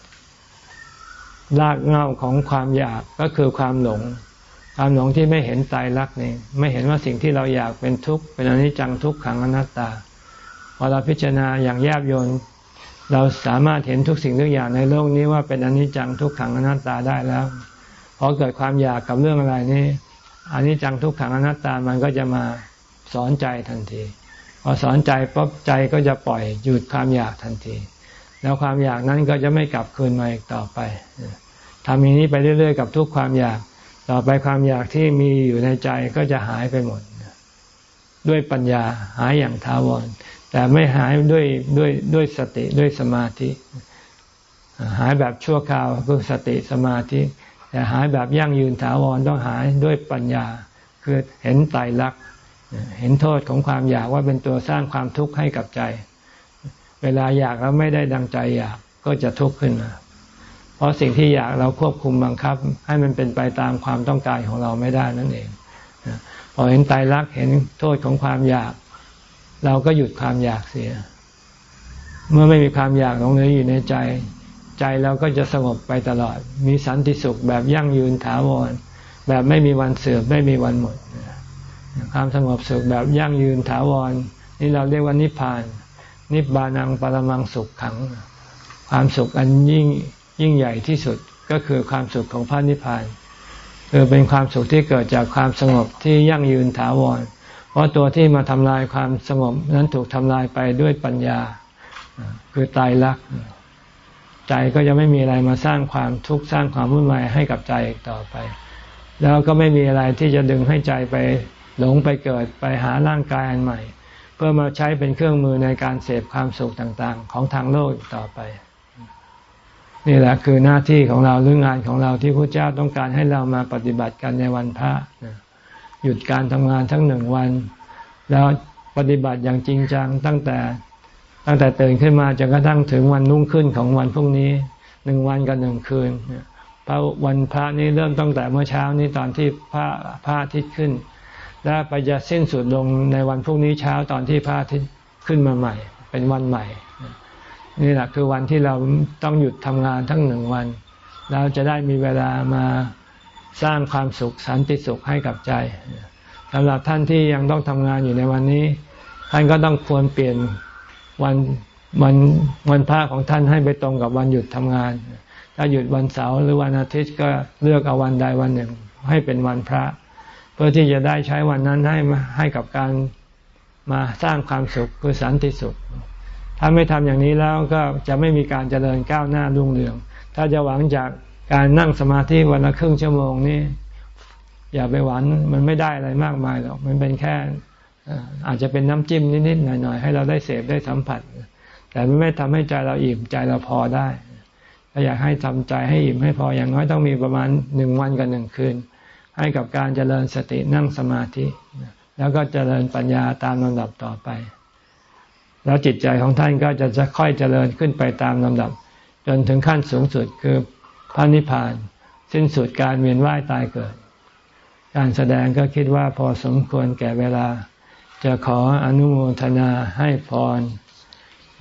Speaker 1: รากเงาของความอยากก็คือความหลง ความหลงที่ไม่เห็นตายรักนี่ไม่เห็นว่าสิ่งที่เราอยากเป็นทุกข์เป็นอนิจจังทุกขังอนัตตาพอเราพิจารณาอย่างแยบยลเราสามารถเห็นทุกสิ่งทุกอย่างในโลกนี้ว่าเป็นอนิจจังทุกขังอนัตตาได้แล้วพอเกิดความอยากกับเรื่องอะไรนี่อนิจจังทุกขังอนัตตามันก็จะมาสอนใจทันที พอสอนใจปั๊บใจก็จะปล่อยหยุดความอยากทันที แล้วความอยากนั้นก็จะไม่กลับคืนมาอีกต่อไปทำอย่างนี้ไปเรื่อย ๆ กับทุกความอยาก ต่อไปความอยากที่มีอยู่ในใจก็จะหายไปหมด ด้วยปัญญาหายอย่างท้าวร แต่ไม่หายด้วยด้วยด้วยสติด้วยสมาธิ หายแบบชั่วคราวคือสติสมาธิ แต่หายแบบยั่งยืนถาวรต้องหายด้วยปัญญา คือเห็นไตรลักษณ์เห็นโทษของความอยากว่าเป็นตัวสร้างความทุกข์ให้กับใจ เวลาอยากแล้วไม่ได้ดังใจอยากก็จะทุกข์ขึ้นมา เพราะสิ่งที่อยากเราควบคุมบังคับ ให้มันเป็นไปตามความต้องการของเราไม่ได้นั่นเองพอเห็นตายรักเห็นโทษของความอยาก เราก็หยุดความอยากเสีย เมื่อไม่มีความอยากลงเหลืออยู่ในใจ ใจเราก็จะสงบไปตลอด มีสันติสุขแบบยั่งยืนถาวรแบบไม่มีวันเสื่อมไม่มีวันหมด ความสงบสุขแบบยั่งยืนถาวร นี่เราเรียกว่านิพพาน นิบานังปรมังสุขขัง ความสุขอันยิ่งยิ่งใหญ่ที่สุดก็คือความสุขของพระนิพพานคือเป็นความสุขที่เกิดจากความสงบที่ยั่งยืนถาวร เพราะตัวที่มาทำลายความสงบนั้นถูกทำลายไปด้วยปัญญา คือตายรัก ใจก็จะไม่มีอะไรมาสร้างความทุกข์สร้างความวุ่นวายให้กับใจอีกต่อไป แล้วก็ไม่มีอะไรที่จะดึงให้ใจไปหลงไปเกิดไปหาร่างกายอันใหม่ พื่อมาใช้เป็นเครื่องมือในการเสพความสุขต่างๆ ของทางโลกต่อไป นี่แหละคือหน้าที่ของเราหรืองานของเราที่พระเจ้าต้องการให้เรามาปฏิบัติกันในวันพระหยุดการทำงานทั้งหนึ่งวัน แล้วปฏิบัติอย่างจริงจังตั้งแต่ตั้งแต่ตื่นขึ้นมาจนกระทั่งถึงวันนุ่งขึ้นของวันพรุ่งนี้หนึ่งวันกับหนึ่งคืนพระวันพระนี้เริ่มตั้งแต่เมื่อเช้านี้ตอนที่พระพระอาทิตย์ขึ้น และไปจะสิ้นสุดลงในวันพรุ่งนี้เช้าตอนที่พระอาทิตย์ขึ้นมาใหม่ เป็นวันใหม่ นี่แหละคือวันที่เราต้องหยุดทำงานทั้งหนึ่งวัน เราจะได้มีเวลามาสร้างความสุขสันติสุขให้กับใจสำหรับท่านที่ยังต้องทำงานอยู่ในวันนี้ ท่านก็ต้องควรเปลี่ยนวันวันวันพระของท่านให้ไปตรงกับวันหยุดทำงาน ถ้าหยุดวันเสาร์หรือวันอาทิตย์ก็เลือกเอาวันใดวันหนึ่ง ให้เป็นวันพระเพื่อที่จะได้ใช้วันนั้นให้ให้กับการมาสร้างความสุขคือสันติสุข ถ้าไม่ทำอย่างนี้แล้วก็จะไม่มีการเจริญก้าวหน้ารุ่งเรือง ถ้าจะหวังจากการนั่งสมาธิวันละครึ่งชั่วโมงนี้อย่าไปหวังมันไม่ได้อะไรมากมายหรอกมันเป็นแค่อาจจะเป็นน้ำจิ้มนิดๆหน่อยๆให้เราได้เสพได้สัมผัส แต่ไม่ทำให้ใจเราอิ่มใจเราพอได้ถ้าอยากให้ทำใจให้อิ่มให้พออย่างน้อยต้องมีประมาณหนึ่งวันกับหนึ่งคืน ให้กับการเจริญสตินั่งสมาธิ แล้วก็เจริญปัญญาตามลำดับต่อไป แล้วจิตใจของท่านก็จะจะค่อยเจริญขึ้นไปตามลำดับ จนถึงขั้นสูงสุดคือพระนิพพาน สิ้นสุดการเวียนว่ายตายเกิด การแสดงก็คิดว่าพอสมควรแก่เวลา จะขออนุโมทนาให้พร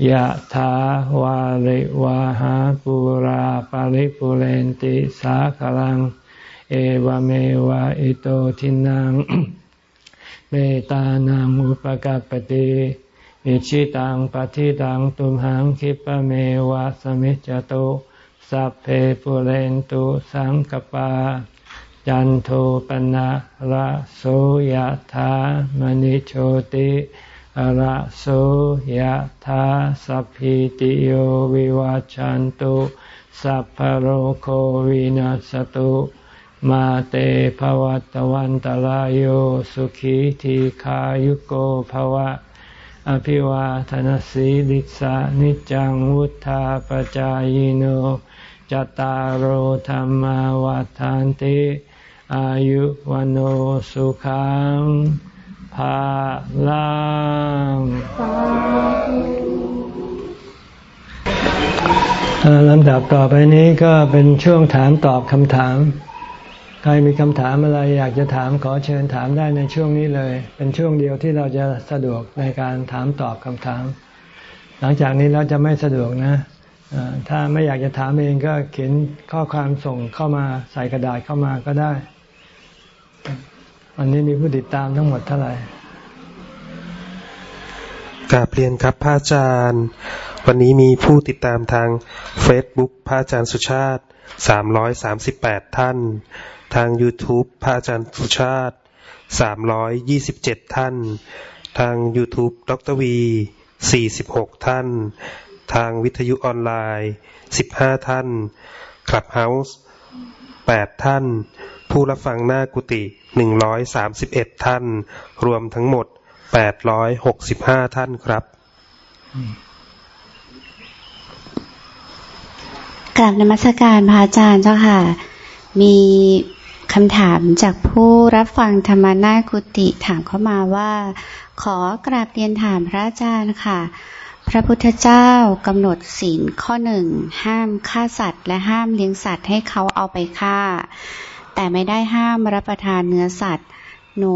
Speaker 1: ยะถาวาริวาหาปุราปาริปุเรนติสาคลัง เอวเมวะอิโตทินังเมตานังอุปกัปติอิชิตังปฏิตังตุมหังคิปเมวะสมิจจโตสัพเพปุเรนตุสังกปา จันโทปนะระโสยธามณิโชติระโสยธาสัพพิติโยวิวัจจันตุสัพพโรโควินัสตุ มาเตภวัตวันตารโยสุขีทีขายุโกภวะ อภิวาทนสีลิสานิจังวุธาปจายโนจตารโหธรรมวาทานติอายุวันโอสุขังภาลังลำดับต่อไปนี้ก็เป็นช่วงถามตอบคำถาม ใครมีคำถามอะไรอยากจะถามขอเชิญถามได้ในช่วงนี้เลย เป็นช่วงเดียวที่เราจะสะดวกในการถามตอบคำถาม หลังจากนี้เราจะไม่สะดวกนะถ้าไม่อยากจะถามเองก็เขียนข้อความส่งเข้ามาใส่กระดาษเข้ามาก็ได้ วันนี้มีผู้ติดตามทั้งหมดเท่าไหร่
Speaker 2: กาเปลี่ยนครับพระอาจารย์ วันนี้มีผู้ติดตามทาง Facebook พระอาจารย์สุชาติ 338 ท่าน ทาง YouTube พระอาจารย์สุชาติ 327 ท่าน ทาง YouTube ดรวี 46 ท่าน ทางวิทยุออนไลน์ 15 ท่านคลับเฮาส์8ท่าน ผู้รับฟังหน้ากุฏิ131 ท่าน รวมทั้งหมด 865 ท่านครับ
Speaker 3: กลับนมัสการพระอาจารย์เจ้าค่ะ มี คำถามจากผู้รับฟังธรรมนากุติถามเข้ามาว่า ขอกราบเรียนถามพระอาจารย์ค่ะ พระพุทธเจ้ากำหนดศีลข้อหนึ่งห้ามฆ่าสัตว์ และห้ามเลี้ยงสัตว์ให้เขาเอาไปฆ่า แต่ไม่ได้ห้ามรับประทานเนื้อสัตว์ หนู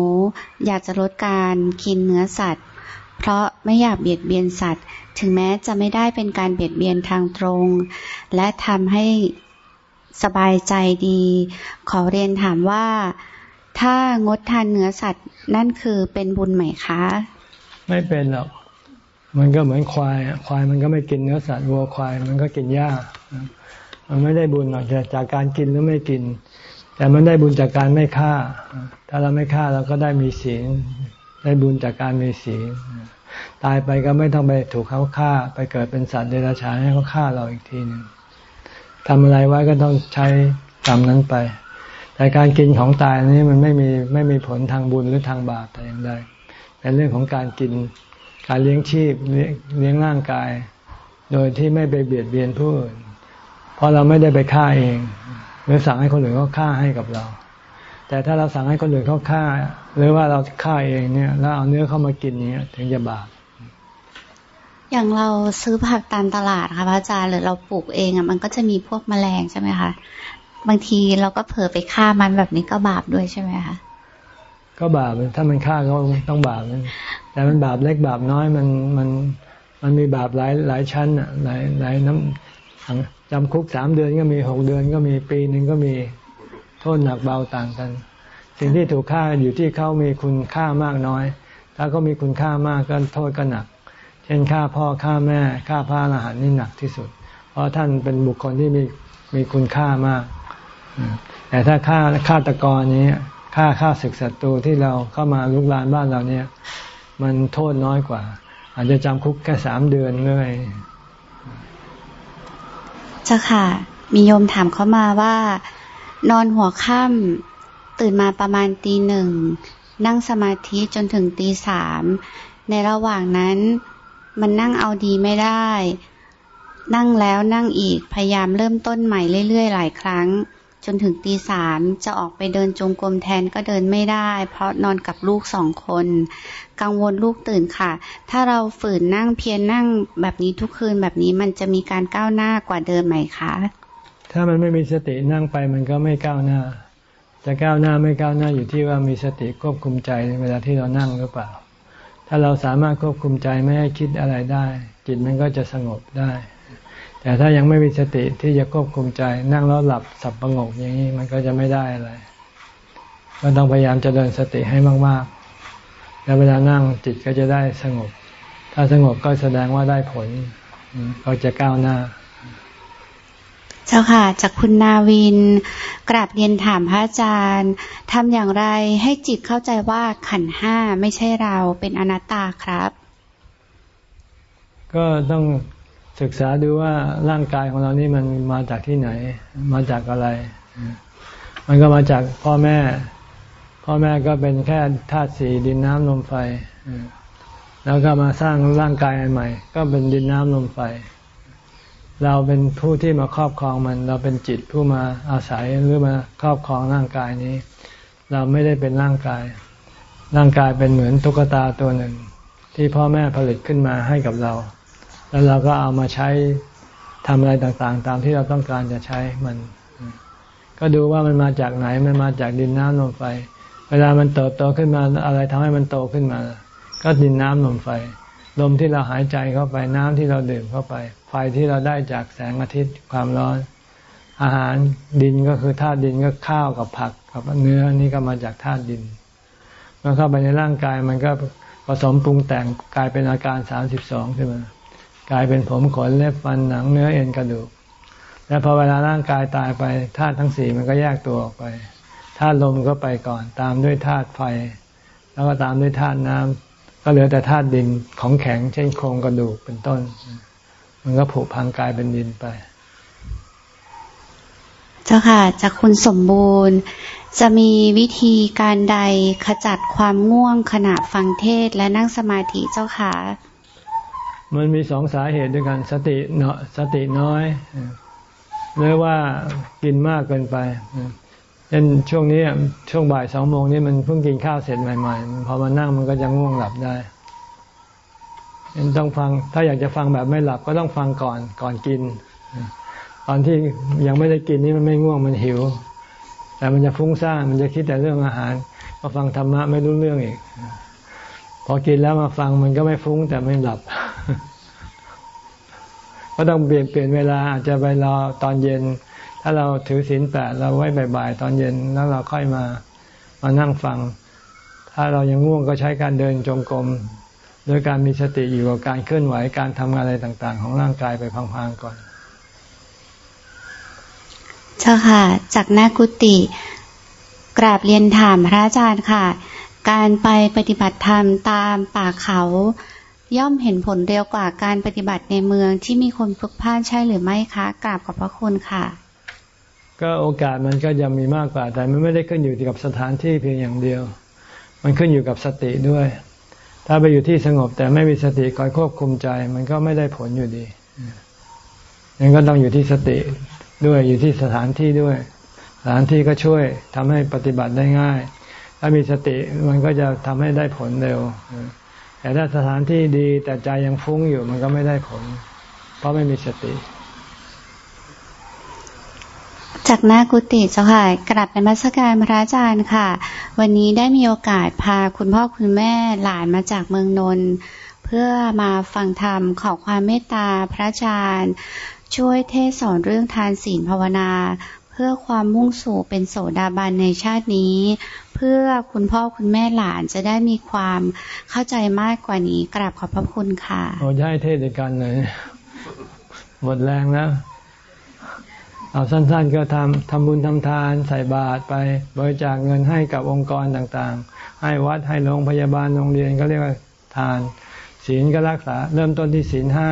Speaker 3: อยากจะลดการกินเนื้อสัตว์ เพราะไม่อยากเบียดเบียนสัตว์ ถึงแม้จะไม่ได้เป็นการเบียดเบียนทางตรง และทำให้ สบายใจดี ขอเรียนถามว่า ถ้างดทานเนื้อสัตว์นั่นคือเป็นบุญไหมคะ
Speaker 1: ไม่เป็นหรอก มันก็เหมือนควายควายมันก็ไม่กินเนื้อสัตว์วัวควาย มันก็กินหญ้า มันไม่ได้บุญหรอกจากการกินหรือไม่กิน แต่มันได้บุญจากการไม่ฆ่า ถ้าเราไม่ฆ่าเราก็ได้มีศีลได้บุญจากการมีศีลตายไปก็ไม่ต้องไปถูกเขาฆ่า ไปเกิดเป็นสัตว์เดรัจฉานให้เขาฆ่าเราอีกทีหนึ่ง ทำอะไรไว้ก็ต้องใช้กรรมนั้นไป แต่การกินของตายนี้มันไม่มีไม่มีผลทางบุญหรือทางบาปแต่อย่างใดเป็นเรื่องของการกินการเลี้ยงชีพเลี้ยงร่างกาย โดยที่ไม่ไปเบียดเบียนผู้อื่นเพราะเราไม่ได้ไปฆ่าเอง หรือสั่งให้คนอื่นเขาฆ่าให้กับเรา แต่ถ้าเราสั่งให้คนอื่นเขาฆ่า หรือว่าเราฆ่าเองเนี่ย แล้วเอาเนื้อเข้ามากินเนี้ยถึงจะบาป
Speaker 3: อย่างเราซื้อผักตามตลาดค่ะพระอาจารย์หรือเราปลูกเองอะมันก็จะมีพวกแมลงใช่ไหมคะบางทีเราก็เผลอไปฆ่ามันแบบนี้ก็บาปด้วยใช่ไหมคะ
Speaker 1: ก็บาปถ้ามันฆ่าก็ต้องบาปแต่มันบาปเล็กบาปน้อยมันมันมันมีบาปหลายหลายชั้นอะหลายหลายน้ำจำคุกสามเดือนก็มีหกเดือนก็มีปีหนึ่งก็มีโทษหนักเบาต่างกัน สิ่งที่ถูกฆ่าอยู่ที่เขามีคุณค่ามากน้อย ถ้าเขามีคุณค่ามากก็โทษก็หนัก เช่นฆ่าพ่อฆ่าแม่ฆ่าพระอรหันต์นี่หนักที่สุด เพราะท่านเป็นบุคคลที่มีมีคุณค่ามาก แต่ถ้าฆ่าฆาตกรนี้ฆ่าฆ่าศึกศัตรูที่เราเข้ามาลุกลานบ้านเราเนี่ย มันโทษน้อยกว่า อาจจะจำคุกแค่สามเดือนเลย
Speaker 3: เจ้าค่ะ มีโยมถามเข้ามาว่า นอนหัวค่ำตื่นมาประมาณตีหนึ่ง นั่งสมาธิจนถึงตีสาม ในระหว่างนั้น มันนั่งเอาดีไม่ได้ นั่งแล้วนั่งอีกพยายามเริ่มต้นใหม่เรื่อยๆ หลายครั้ง จนถึงตีสามจะออกไปเดินจงกรมแทนก็เดินไม่ได้ เพราะนอนกับลูกสองคน กังวลลูกตื่นค่ะ ถ้าเราฝืนนั่งเพียรนั่งแบบนี้ทุกคืนแบบนี้มันจะมีการก้าวหน้ากว่าเดิมไหมคะ
Speaker 1: ถ้ามันไม่มีสตินั่งไปมันก็ไม่ก้าวหน้า จะก้าวหน้าไม่ก้าวหน้าอยู่ที่ว่ามีสติควบคุมใจเวลาที่เรานั่งหรือเปล่า ถ้าเราสามารถควบคุมใจไม่ให้คิดอะไรได้ จิตมันก็จะสงบได้ แต่ถ้ายังไม่มีสติที่จะควบคุมใจนั่งแล้วหลับสับประงกอย่างนี้มันก็จะไม่ได้อะไรก็ต้องพยายามจะเดินสติให้มากๆ แล้วเวลานั่งจิตก็จะได้สงบ ถ้าสงบก็แสดงว่าได้ผลก็จะก้าวหน้า
Speaker 3: เจ้าค่ะ จากคุณนาวิน กราบเรียนถามพระอาจารย์ทำอย่างไรให้จิตเข้าใจว่าขันห้าไม่ใช่เราเป็นอนัตตาครับ
Speaker 1: ก็ต้องศึกษาดูว่าร่างกายของเรานี่มันมาจากที่ไหน มาจากอะไร มันก็มาจากพ่อแม่ พ่อแม่ก็เป็นแค่ธาตุสี่ดินน้ำลมไฟ แล้วก็มาสร้างร่างกายใหม่ ก็เป็นดินน้ำลมไฟ เราเป็นผู้ที่มาครอบครองมัน เราเป็นจิตผู้มาอาศัยหรือมาครอบครองร่างกายนี้ เราไม่ได้เป็นร่างกาย ร่างกายเป็นเหมือนตุ๊กตาตัวหนึ่ง ที่พ่อแม่ผลิตขึ้นมาให้กับเรา แล้วเราก็เอามาใช้ทำอะไรต่างๆ ตามที่เราต้องการจะใช้มัน ก็ดูว่ามันมาจากไหนมันมาจากดินน้ำลมไฟ เวลามันเติบโตขึ้นมาอะไรทำให้มันโตขึ้นมา ก็ดินน้ำลมไฟ ลมที่เราหายใจเข้าไปน้ำที่เราดื่มเข้าไป ไฟที่เราได้จากแสงอาทิตย์ความร้อน อาหารดินก็คือธาตุดินก็ข้าวกับผักกับเนื้อนี่ก็มาจากธาตุดินเมื่อเข้าไปในร่างกายมันก็ผสมปรุงแต่งกลายเป็นอาการสามสิบสองขึ้นมากลายเป็นผมขนเล็บฟันหนังเนื้อเอ็นกระดูก แล้วพอเวลาร่างกายตายไปธาตุทั้งสี่มันก็แยกตัวออกไปธาตุลมก็ไปก่อน ตามด้วยธาตุไฟ แล้วก็ตามด้วยธาตุน้ำ ก็เหลือแต่ธาตุดินของแข็ง เช่นโครงกระดูกเป็นต้น มันก็ผุพังกลายเป็นดินไป
Speaker 3: เจ้าค่ะ จากคุณสมบูรณ์ จะมีวิธีการใดขจัดความง่วงขณะฟังเทศและนั่งสมาธิเจ้าค่ะ
Speaker 1: มันมีสองสาเหตุด้วยกันสติเนาะสติน้อยหรือว่ากินมากเกินไปเช่นช่วงนี้ช่วงบ่ายสองโมงนี้มันเพิ่งกินข้าวเสร็จใหม่ๆพอมานั่งมันก็จะง่วงหลับได้ยังต้องฟังถ้าอยากจะฟังแบบไม่หลับก็ต้องฟังก่อนก่อนกิน ตอนที่ยังไม่ได้กินนี่มันไม่ง่วงมันหิว แต่มันจะฟุ้งซ่านมันจะคิดแต่เรื่องอาหารพอฟังธรรมะไม่รู้เรื่องอีก พอกินแล้วมาฟังมันก็ไม่ฟุ้งแต่ไม่หลับ ก็ต้องเปลี่ยนเปลี่ยนเวลาอาจจะไปรอตอนเย็น ถ้าเราถือศีลแปดเราไว้บ่ายๆตอนเย็นแล้วเราค่อยมามานั่งฟัง ถ้าเรายังง่วงก็ใช้การเดินจงกรมโดยการมีสติอยู่กับการเคลื่อนไหวการทำอะไรต่างๆ ของร่างกายไปพังๆก่อน
Speaker 3: เจ้าค่ะ จากหน้ากุฏิกราบเรียนถามพระอาจารย์ค่ะ การไปปฏิบัติธรรมตามป่าเขา ย่อมเห็นผลเร็วกว่าการปฏิบัติในเมืองที่มีคนพลุกพล่านใช่หรือไม่คะกราบขอบพระคุณค่ะ
Speaker 1: ก็โอกาสมันก็ยังมีมากกว่า แต่มันไม่ได้ขึ้นอยู่กับสถานที่เพียงอย่างเดียว มันขึ้นอยู่กับสติด้วย ถ้าไปอยู่ที่สงบแต่ไม่มีสติคอยควบคุมใจ มันก็ไม่ได้ผลอยู่ดียังก็ต้องอยู่ที่สติด้วยอยู่ที่สถานที่ด้วย สถานที่ก็ช่วยทำให้ปฏิบัติได้ง่าย ถ้ามีสติมันก็จะทำให้ได้ผลเร็ว แต่ถ้าสถานที่ดีแต่ใจยังฟุ้งอยู่มันก็ไม่ได้ผล เพราะไม่มีสติ
Speaker 3: จากหน้ากุฏิเจ้าค่ะกลับในมัสการพระอาจารย์ค่ะ วันนี้ได้มีโอกาสพาคุณพ่อคุณแม่หลานมาจากเมืองนนท์เพื่อมาฟังธรรมขอความเมตตาพระอาจารย์ ช่วยเทศสอนเรื่องทานศีลภาวนา เพื่อความมุ่งสู่เป็นโสดาบันในชาตินี้ เพื่อคุณพ่อคุณแม่หลานจะได้มีความเข้าใจมากกว่านี้กราบขอบพระคุณค่ะ
Speaker 1: โอ้ยให้เทศด้วยกันเลยหมดแรงแล้ว เอาสั้นๆ ก็ทำทำบุญทำทานใส่บาตรไปบริจาคเงินให้กับองค์กรต่างๆ ให้วัดให้โรงพยาบาลโรงเรียนก็เรียกว่าทาน ศีลก็รักษา เริ่มต้นที่ศีลห้า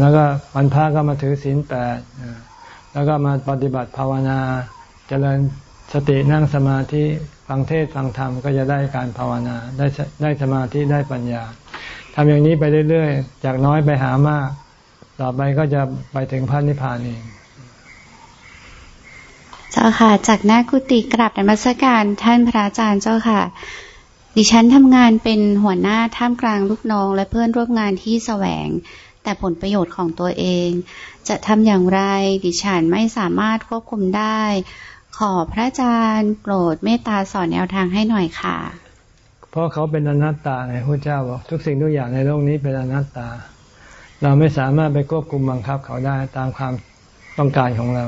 Speaker 1: แล้วก็วันพระก็มาถือศีลแปดแล้วก็มาปฏิบัติภาวนาจเจริญสตินั่งสมาธิฟังเทศฟังธรรมก็จะได้การภาวนาได้ได้สมาธิได้ปัญญาทำอย่างนี้ไปเรื่อยๆ จากน้อยไปหามาก ต่อไปก็จะไปถึงพระนิพพานเอง
Speaker 3: เจ้าค่ะ จากหน้ากุฏิกราบในมัสการท่านพระอาจารย์เจ้าค่ะ ดิฉันทำงานเป็นหัวหน้าท่ามกลางลูกน้อง และเพื่อนร่วมงานที่แสวง แต่ผลประโยชน์ของตัวเอง จะทำอย่างไรดิฉันไม่สามารถควบคุมได้ ขอพระอาจารย์โปรดเมตตาสอนแนวทางให้หน่อยค่ะ
Speaker 1: เพราะเขาเป็นอนัตตาไงพระเจ้าบอกทุกสิ่งทุกอย่างในโลกนี้เป็นอนัตตา เราไม่สามารถไปควบคุมบังคับเขาได้ตามความต้องการของเรา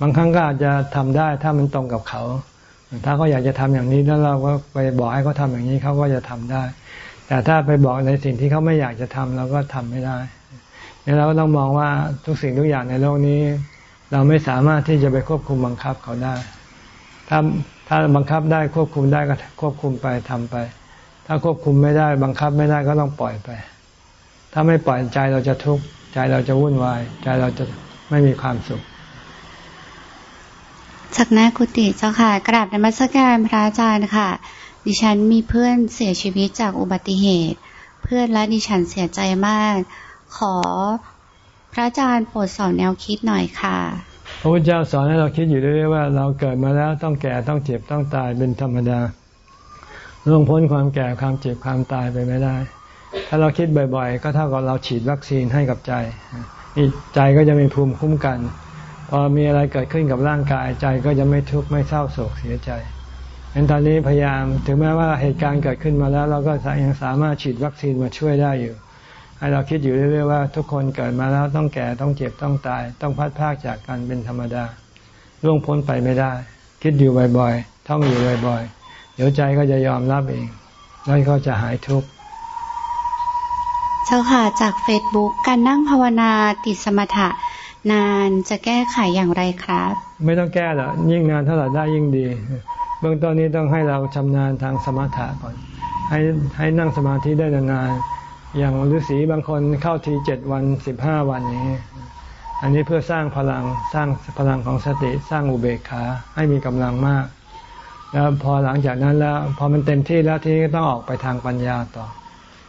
Speaker 1: บางครั้งก็อาจจะทำได้ถ้ามันตรงกับเขา ถ้าเขาอยากจะทำอย่างนี้แล้วเราก็ไปบอกให้เขาทาอย่างนี้เขาก็จะทำได้ แต่ถ้าไปบอกในสิ่งที่เขาไม่อยากจะทำเราก็ทำไม่ได้เราก็ต้องมองว่าทุกสิ่งทุกอย่างในโลกนี้ เราไม่สามารถที่จะไปควบคุมบังคับเขาได้ ถ้าถ้าบังคับได้ควบคุมได้ก็ควบคุมไปทำไป ถ้าควบคุมไม่ได้ บังคับไม่ได้ก็ต้องปล่อยไป ถ้าไม่ปล่อยใจเราจะทุกข์ใจเราจะวุ่นวาย ใจเราจะไม่มีความสุข
Speaker 3: จากหน้ากุฏิเจ้าค่ะ กราบในมัสการพระอาจารย์ค่ะ ดิฉันมีเพื่อนเสียชีวิตจากอุบัติเหตุ เพื่อนและดิฉันเสียใจมาก ขอพระอาจารย์โปรดสอนแนวคิดหน่อยค่ะ
Speaker 1: พระพุทธเจ้าสอนให้เราคิดอยู่เรื่อยๆว่าเราเกิดมาแล้วต้องแก่ต้องเจ็บต้องตายเป็นธรรมดาล่วงพ้นความแก่ความเจ็บความตายไปไม่ได้ ถ้าเราคิดบ่อยๆ ก็เท่ากับเราฉีดวัคซีนให้กับใจใจก็จะมีภูมิคุ้มกัน พอมีอะไรเกิดขึ้นกับร่างกายใจก็จะไม่ทุกข์ไม่เศร้าโศกเสียใจเห็นตอนนี้พยายามถึงแม้ว่าเหตุการณ์เกิดขึ้นมาแล้ว เราก็ยังสามารถฉีดวัคซีนมาช่วยได้อยู่ ให้เราคิดอยู่เรื่อยๆว่า ทุกคนเกิดมาแล้วต้องแก่ต้องเจ็บต้องตาย ต้องพัดพากจากกันเป็นธรรมดาล่วงพ้นไปไม่ได้ คิดอยู่บ่อยๆท่องอยู่บ่อยๆเดี๋ยวใจก็จะยอมรับเองแล้วก็จะหายทุกข์
Speaker 3: เจ้าค่ะจากเฟซบุ๊กการนั่งภาวนาติดสมถะ นานจะแก้ไขอย่างไรครับ
Speaker 1: ไม่ต้องแก้หรอกยิ่งนานเท่าไหร่ได้ยิ่งดี เบื้องต้นนี้ต้องให้เราชำนาญทางสมถะก่อน ให้ให้นั่งสมาธิได้นานๆอย่างฤาษีบางคนเข้าทีเจ็ดวันสิบห้าวันนี้ อันนี้เพื่อสร้างพลังสร้างพลังของสติสร้างอุเบกขาให้มีกำลังมาก แล้วพอหลังจากนั้นแล้วพอมันเต็มที่แล้วทีนี้ต้องออกไปทางปัญญาต่อ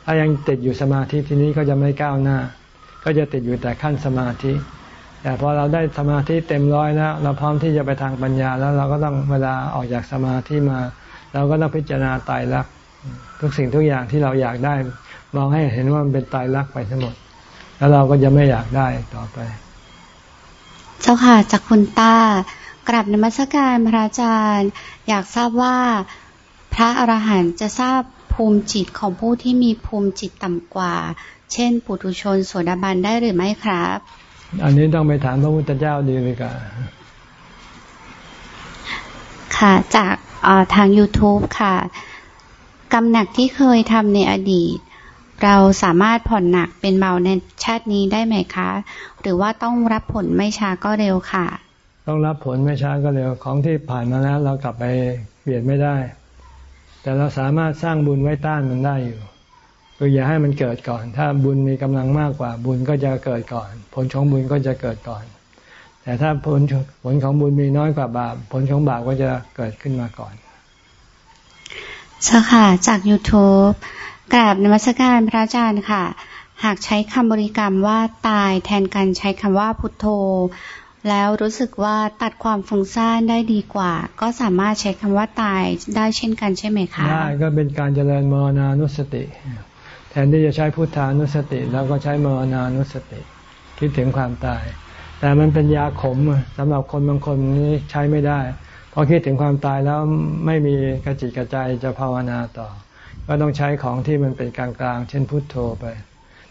Speaker 1: ถ้ายังติดอยู่สมาธิทีนี้ก็จะไม่ก้าวหน้า ก็จะติดอยู่แต่ขั้นสมาธิ แต่พอเราได้สมาธิเต็มร้อยแล้ว เราพร้อมที่จะไปทางปัญญาแล้วเราก็ต้องเวลาออกจากสมาธิมา เราก็ต้องพิจารณาตายรักทุกสิ่งทุกอย่างที่เราอยากได้ มองให้เห็นว่ามันเป็นตายรักไปทั้งหมด แล้วเราก็จะไม่อยากได้ต่อไป
Speaker 3: เจ้าค่ะจากคุณตากลับนมัสการพระอาจารย์ อยากทราบว่าพระอรหันต์จะทราบภูมิจิตของผู้ที่มีภูมิจิตต่ำกว่า เช่น ปุถุชนโสดาบันได้หรือไม่ครับ
Speaker 1: อันนี้ต้องไปถามพระพุทธเจ้าดีเลยค่ะ
Speaker 3: ค่ะ จากทาง YouTube ค่ะกำหนักที่เคยทำในอดีต เราสามารถผ่อนหนักเป็นเบาในชาตินี้ได้ไหมคะ หรือว่าต้องรับผลไม่ช้าก็เร็วค่ะ
Speaker 1: ต้องรับผลไม่ช้าก็เร็วของที่ผ่านมาแล้ว เรากลับไปเปลี่ยนไม่ได้ แต่เราสามารถสร้างบุญไว้ต้านมันได้อยู่ คืออย่าให้มันเกิดก่อน ถ้าบุญมีกำลังมากกว่า บุญก็จะเกิดก่อน ผลของบุญก็จะเกิดก่อน แต่ถ้าผลผลของบุญมีน้อยกว่าบาป ผลของบาปก็จะเกิดขึ้นมาก่อน
Speaker 3: ใช่ค่ะ จาก YouTube กราบนมัสการพระอาจารย์ค่ะ หากใช้คำบริกรรมว่าตายแทนการใช้คำว่าพุทโธ แล้วรู้สึกว่าตัดความฟุ้งซ่านได้ดีกว่า ก็สามารถใช้คำว่าตายได้เช่นกันใช่ไหมคะ
Speaker 1: ได้ ก็เป็นการเจริญมรณานุสติแทนที่จะใช้พุทธานุสติเราก็ใช้มรณานุสติ คิดถึงความตาย แต่มันเป็นยาขมสำหรับคนบางคนนี้ใช้ไม่ได้พอคิดถึงความตายแล้วไม่มีกระจิตกระใจจะภาวนาต่อ ก็ต้องใช้ของที่มันเป็นกลางๆ เช่นพุทโธไป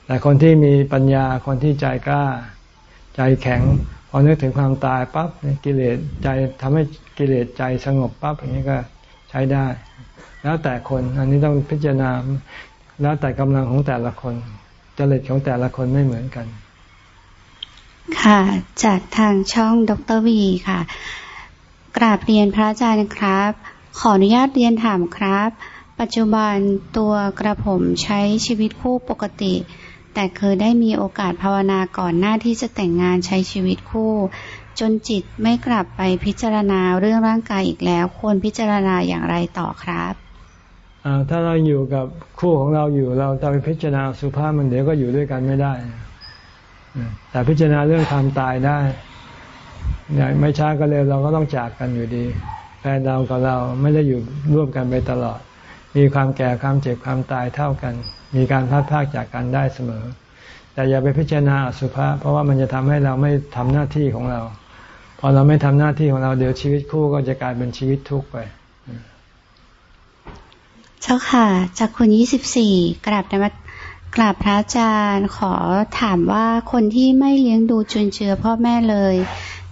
Speaker 1: แต่คนที่มีปัญญาคนที่ใจกล้า ใจแข็ง พอนึกถึงความตายปั๊บกิเลสใจทำให้กิเลสใจสงบปั๊บอย่างนี้ก็ใช้ได้ แล้วแต่คนอันนี้ต้องพิจารณา แล้วแต่กำลังของแต่ละคนจริตของแต่ละคนไม่เหมือนกัน
Speaker 3: ค่ะ จากทางช่องดรวีค่ะ กราบเรียนพระอาจารย์ครับ ขออนุญาตเรียนถามครับ ปัจจุบันตัวกระผมใช้ชีวิตคู่ปกติ แต่เคยได้มีโอกาสภาวนาก่อนหน้าที่จะแต่งงานใช้ชีวิตคู่ จนจิตไม่กลับไปพิจารณาเรื่องร่างกายอีกแล้ว ควรพิจารณาอย่างไรต่อครับ
Speaker 1: ถ้าเราอยู่กับคู่ของเราอยู่ เราจะไปพิจารณาสุภาพมันเดี๋ยวก็อยู่ด้วยกันไม่ได้ แต่พิจารณาเรื่องความตายได้ไม่ช้าก็เร็วเราก็ต้องจากกันอยู่ดีแฟนเรากับเราไม่ได้อยู่ร่วมกันไปตลอด มีความแก่ความเจ็บความตายเท่ากัน มีการพัดพากจากกันได้เสมอ แต่อย่าไปพิจารณาสุภาพ เพราะว่ามันจะทำให้เราไม่ทำหน้าที่ของเรา พอเราไม่ทำหน้าที่ของเราเดี๋ยวชีวิตคู่ก็จะกลายเป็นชีวิตทุกข์ไป
Speaker 3: เจ้าค่ะ จากคุณยี่สิบสี่กราบนมักราบพระอาจารย์ขอถามว่าคนที่ไม่เลี้ยงดูจุนเจือพ่อแม่เลย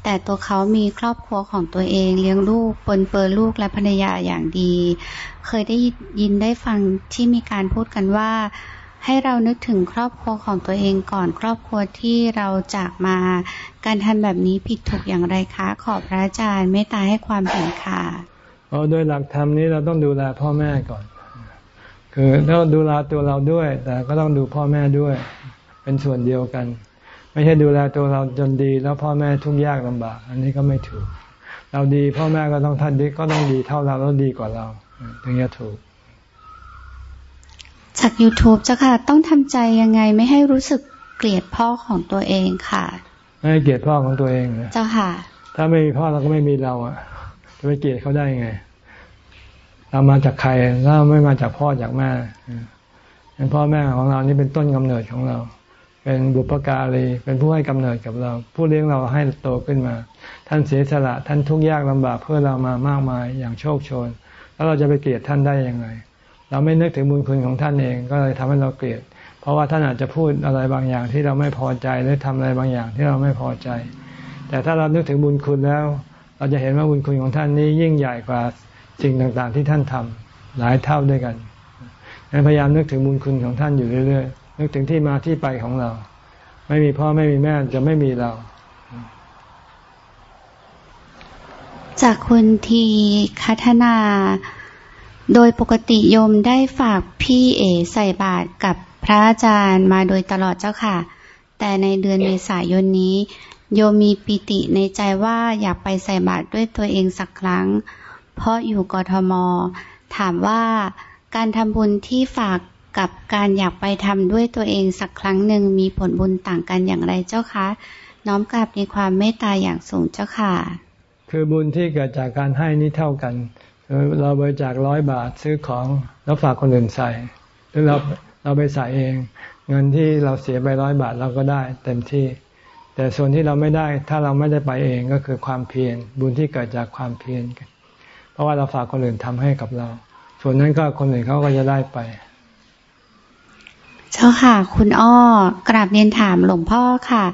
Speaker 3: แต่ตัวเขามีครอบครัวของตัวเองเลี้ยงลูกปนเปื้อลูกและภรรยาอย่างดี เคยได้ยินได้ฟังที่มีการพูดกันว่า ให้เรานึกถึงครอบครัวของตัวเองก่อนครอบครัวที่เราจากมา การทำแบบนี้ผิดถูกอย่างไรคะ ขอพระอาจารย์เมตตาให้ความเห็นค่ะ
Speaker 1: อ๋อโดยหลักธรรมนี้เราต้องดูแลพ่อแม่ก่อน คือต้องดูแลตัวเราด้วย แต่ก็ต้องดูพ่อแม่ด้วย เป็นส่วนเดียวกัน ไม่ใช่ดูแลตัวเราจนดี แล้วพ่อแม่ทุกข์ยากลำบาก อันนี้ก็ไม่ถูก เราดีพ่อแม่ก็ต้องท่านดีก็ต้องดีเท่าเราแล้วดีกว่าเราถึงจะถูก
Speaker 3: จาก YouTube เจ้าค่ะ ต้องทำใจยังไงไม่ให้รู้สึกเกลียดพ่อของตัวเองค่ะ
Speaker 1: ไม่เกลียดพ่อของตัวเองเเจ้า
Speaker 3: ค่ะ
Speaker 1: ถ้าไม่มีพ่อเราก็ไม่มีเราอะจะไปเกลียดเขาได้ยังไง เรามาจากใครเราไม่มาจากพ่อจากแม่เป็นพ่อแม่ของเรานี่เป็นต้นกำเนิดของเรา เป็นบุปการี เป็นผู้ให้กำเนิดกับเรา ผู้เลี้ยงเราให้โตขึ้นมา ท่านเสียสละ ท่านทุกข์ยากลำบากเพื่อเรามามากมายอย่างโชคโชน แล้วเราจะไปเกลียดท่านได้ยังไง เราไม่นึกถึงบุญคุณของท่านเอง ก็เลยทำให้เราเกลียด เพราะว่าท่านอาจจะพูดอะไรบางอย่างที่เราไม่พอใจ หรือทำอะไรบางอย่างที่เราไม่พอใจ แต่ถ้าเรานึกถึงบุญคุณแล้ว เราจะเห็นว่าบุญคุณของท่านนี้ยิ่งใหญ่กว่า สิ่งต่างๆที่ท่านทำหลายเท่าด้วยกันพยายามนึกถึงบุญคุณของท่านอยู่เรื่อยๆ นึกถึงที่มาที่ไปของเรา ไม่มีพ่อไม่มีแม่จะไม่มีเรา
Speaker 3: จากคุณทีคัฒนาโดยปกติโยมได้ฝากพี่เอใส่บาตรกับพระอาจารย์มาโดยตลอดเจ้าค่ะ แต่ในเดือนเมษายนนี้ โยมมีปิติในใจว่าอยากไปใส่บาตรด้วยตัวเองสักครั้ง เพราะอยู่กทม ถามว่าการทำบุญที่ฝากกับการอยากไปทำด้วยตัวเองสักครั้งหนึ่งมีผลบุญต่างกันอย่างไรเจ้าคะ น้อมกลับในความเมตตาอย่างสูงเจ้าค่ะ
Speaker 1: คือบุญที่เกิดจากการให้นี้เท่ากัน เราบริจาคร้อยบาทซื้อของแล้วฝากคนอื่นใส่ หรือเราเราไปใส่เอง เงินที่เราเสียไปร้อยบาทเราก็ได้เต็มที่ แต่ส่วนที่เราไม่ได้ถ้าเราไม่ได้ไปเองก็คือความเพียรบุญที่เกิดจากความเพียร เพราะว่าเราฝากคนอื่นทำให้กับเรา ส่วนนั้นก็คนอื่นเขาก็จะได้ไป
Speaker 3: เจ้าค่ะ คุณอ้อกราบเรียนถามหลวงพ่อค่ะ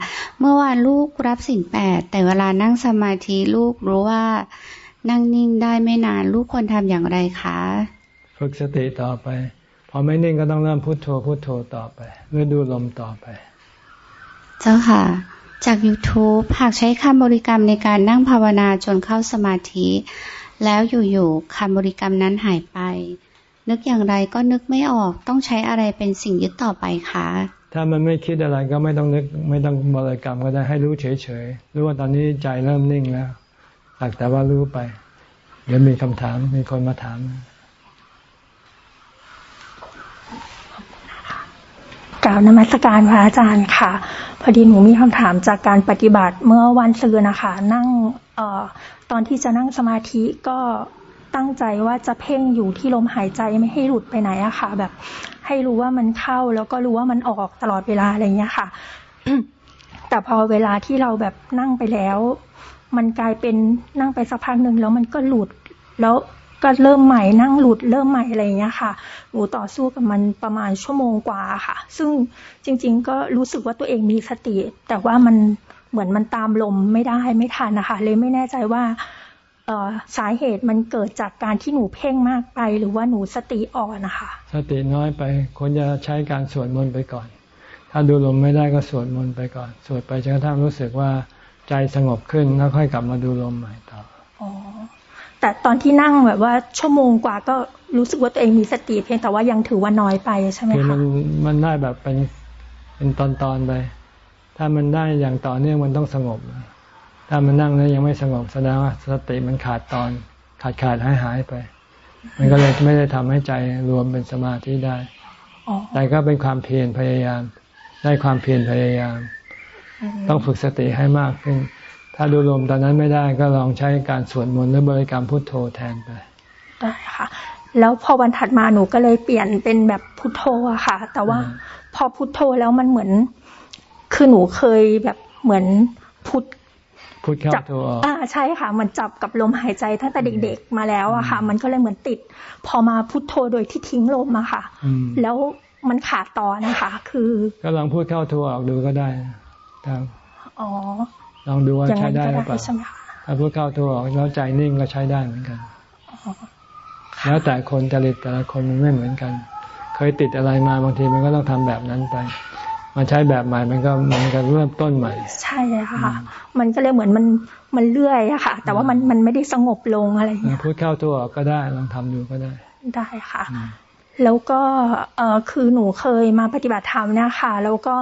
Speaker 3: เมื่อวานลูกรับสิ่งแปดแต่เวลานั่งสมาธิลูกรู้ว่านั่งนิ่งได้ไม่นานลูกควรทำอย่างไรคะ
Speaker 1: ฝึกสติต่อไป พอไม่นิ่งก็ต้องเริ่มพุโทโธพุโทโธต่อไปหรือดูลมต่อไป
Speaker 3: เจ้าค่ะ จาก YouTube หากใช้คำบริกรรมในการนั่งภาวนาจนเข้าสมาธิ แล้วอยู่ๆคำบริกรรมนั้นหายไป นึกอย่างไรก็นึกไม่ออกต้องใช้อะไรเป็นสิ่งยึดต่อไปคะ
Speaker 1: ถ้ามันไม่คิดอะไรก็ไม่ต้องนึกไม่ต้องบริกรรมก็ได้ให้รู้เฉยๆรู้ว่าตอนนี้ใจเริ่มนิ่งแล้วหลักแต่ว่ารู้ไป เดี๋ยวมีคำถามมีคนมาถาม
Speaker 4: กราบนมัสการพระอาจารย์ค่ะ พอดีหนูมีคำถามจากการปฏิบัติเมื่อวันซืนนะคะ นั่งเอ่อ ตอนที่จะนั่งสมาธิก็ตั้งใจว่าจะเพ่งอยู่ที่ลมหายใจไม่ให้หลุดไปไหนอะค่ะ แบบ ให้รู้ว่ามันเข้าแล้วก็รู้ว่ามันออกตลอดเวลาอะไรเงี้ยค่ะ แต่พอเวลาที่เราแบบนั่งไปแล้ว มันกลายเป็นนั่งไปสักพักหนึ่งแล้วมันก็หลุดแล้วก็เริ่มใหม่นั่งหลุดเริ่มใหม่อะไรเงี้ยค่ะ หนูต่อสู้กับมันประมาณชั่วโมงกว่าค่ะ ซึ่งจริง ๆ ก็รู้สึกว่าตัวเองมีสติ แต่ว่ามัน เหมือนมันตามลมไม่ได้ไม่ทันนะคะ เลยไม่แน่ใจว่าสาเหตุมันเกิดจากการที่หนูเพ่งมากไปหรือว่าหนูสติอ่อนนะคะ
Speaker 1: สติน้อยไปควรจะใช้การสวดมนต์ไปก่อน ถ้าดูลมไม่ได้ก็สวดมนต์ไปก่อน สวดไปจนกระทั่งรู้สึกว่าใจสงบขึ้นแล้วค่อยกลับมาดูลมใหม่ต่ออ๋อ
Speaker 4: แต่ตอนที่นั่งแบบว่าชั่วโมงกว่าก็รู้สึกว่าตัวเองมีสติเพียงแต่ว่ายังถือว่าน้อยไปใช่ไหมคะคือ
Speaker 1: มันมันได้แบบเป็นเป็นตอนตอนไป ถ้ามันได้อย่างต่อเนื่องมันต้องสงบ ถ้ามันนั่งแล้วยังไม่สงบแสดงว่าสติมันขาดตอน ขาดขาดหายหายไป มันก็เลยไม่ได้ทำให้ใจรวมเป็นสมาธิได้แต่ก็เป็นความเพียรพยายาม ได้ความเพียรพยายาม ต้องฝึกสติให้มากขึ้น ถ้าดูลมตอนนั้นไม่ได้ก็ลองใช้การสวดมนต์หรือบริกรรมพุทโธแทนไป
Speaker 4: ได้ค่ะ แล้วพอวันถัดมาหนูก็เลยเปลี่ยนเป็นแบบพุทโธอะค่ะ แต่ว่าพอพุทโธแล้วมันเหมือน คือหนูเคยแบบเหมือนพุท
Speaker 1: พุทเข้าโธอ
Speaker 4: อกอ่าใช่ค่ะ มันจับกับลมหายใจตั้งแต่เด็กๆมาแล้วอะค่ะ มันก็เลยเหมือนติด พอมาพุทโธโดยที่ทิ้งลมอะค่ะ แล้วมันขาดต่อนะคะ คือ
Speaker 1: ก็ลองพูดเข้าโธออกดูก็ได้ครับอ๋อลองดูว่าใช้ได้หรือเปล่าถ้าพูดเข้าตัวออกแล้วใจนิ่งก็ใช้ได้เหมือนกันแล้วแต่คนจริตแต่ละคนมันไม่เหมือนกัน เคยติดอะไรมาบางทีมันก็ต้องทำแบบนั้นไป มาใช้แบบใหม่มันก็มันก็เริ่มต้นใหม่
Speaker 4: ใช่ค่ะ มันก็เลยเหมือนมันมันเลื่อยอะค่ะ แต่ว่ามันมันไม่ได้สงบลงอะไรอย่างเงี้ย
Speaker 1: พูดเข้าตัวออกก็ได้ลองทำดูก็ได้
Speaker 4: ได้ค่ะ แล้วก็เออคือหนูเคยมาปฏิบัติธรรมเนี่ยค่ะแล้วก็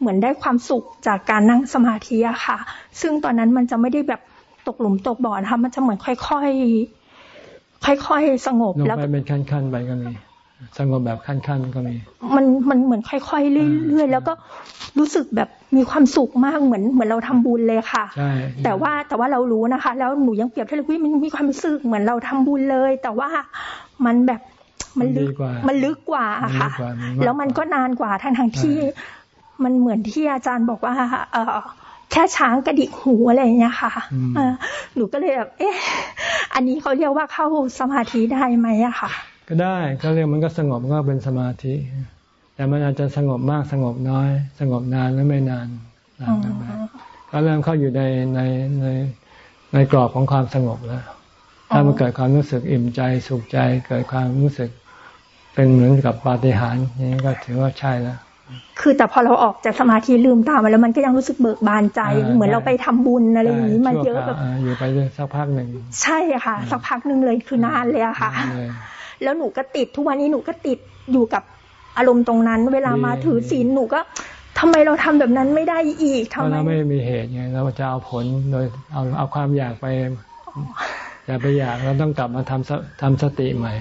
Speaker 4: เหมือนได้ความสุขจากการนั่งสมาธิอะค่ะ ซึ่งตอนนั้นมันจะไม่ได้แบบตกหลุมตกบ่อนะคะมันจะเหมือนค่อยๆค่อยๆสงบ
Speaker 1: แล้วไปเป็นขั้นๆไปก็มี สงบแบบขั้นๆก็มี
Speaker 4: มันมันเหมือนค่อยๆเรื่อยๆแล้วก็รู้สึกแบบมีความสุขมากเหมือนเหมือนเราทำบุญเลยค่ะ
Speaker 1: ใช่
Speaker 4: แต่ว่าแต่ว่าเรารู้นะคะ แล้วหนูยังเปรียบเทียบเลยมันมีความรู้สึกเหมือนเราทำบุญเลย แต่ว่ามันแบบมันลึกมันลึกกว่าค่ะ แล้วมันก็นานกว่าทั้งทางที่ มันเหมือนที่อาจารย์บอกว่า เออแค่ช้างกระดิกหูอะไรอย่างเงี้ยค่ะหนูก็เลยแบบ เอ๊ะ อันนี้เขาเรียกว่าเข้าสมาธิได้ไหมอะค่ะ
Speaker 1: ก็ได้ก็เรียกมันก็สงบก็เป็นสมาธิ แต่มันอาจจะสงบมากสงบน้อย สงบนานแล้วไม่นานนานกันไปก็เริ่มเข้าอยู่ในในในในกรอบของความสงบแล้ว ถ้ามันเกิดความรู้สึกอิ่มใจสุขใจ เกิดความรู้สึกเป็นเหมือนกับปาฏิหาริย์นี้ก็ถือว่าใช่แล้ว
Speaker 4: คือแต่พอเราออกจากสมาธิลืมตามาแล้วมันก็ยังรู้สึกเบิกบานใจ เหมือนเราไปทำบุญอะไรอย่างนี้มาเยอะแบบ
Speaker 1: อยู่ไปสักพักหนึ่ง
Speaker 4: ใช่ค่ะ สักพักหนึ่งเลยคือนานเลยอะค่ะ แล้วหนูก็ติดทุกวันนี้หนูก็ติดอยู่กับอารมณ์ตรงนั้น เวลามาถือศีลหนูก็ทำไมเราทำแบบนั้นไม่ได้อีกทำไม
Speaker 1: เราไม่มีเหตุไงเราจะเอาผลโดยเอาเอาความอยากไปอย่าไปอยากเราต้องกลับมาทำทำสติใหม่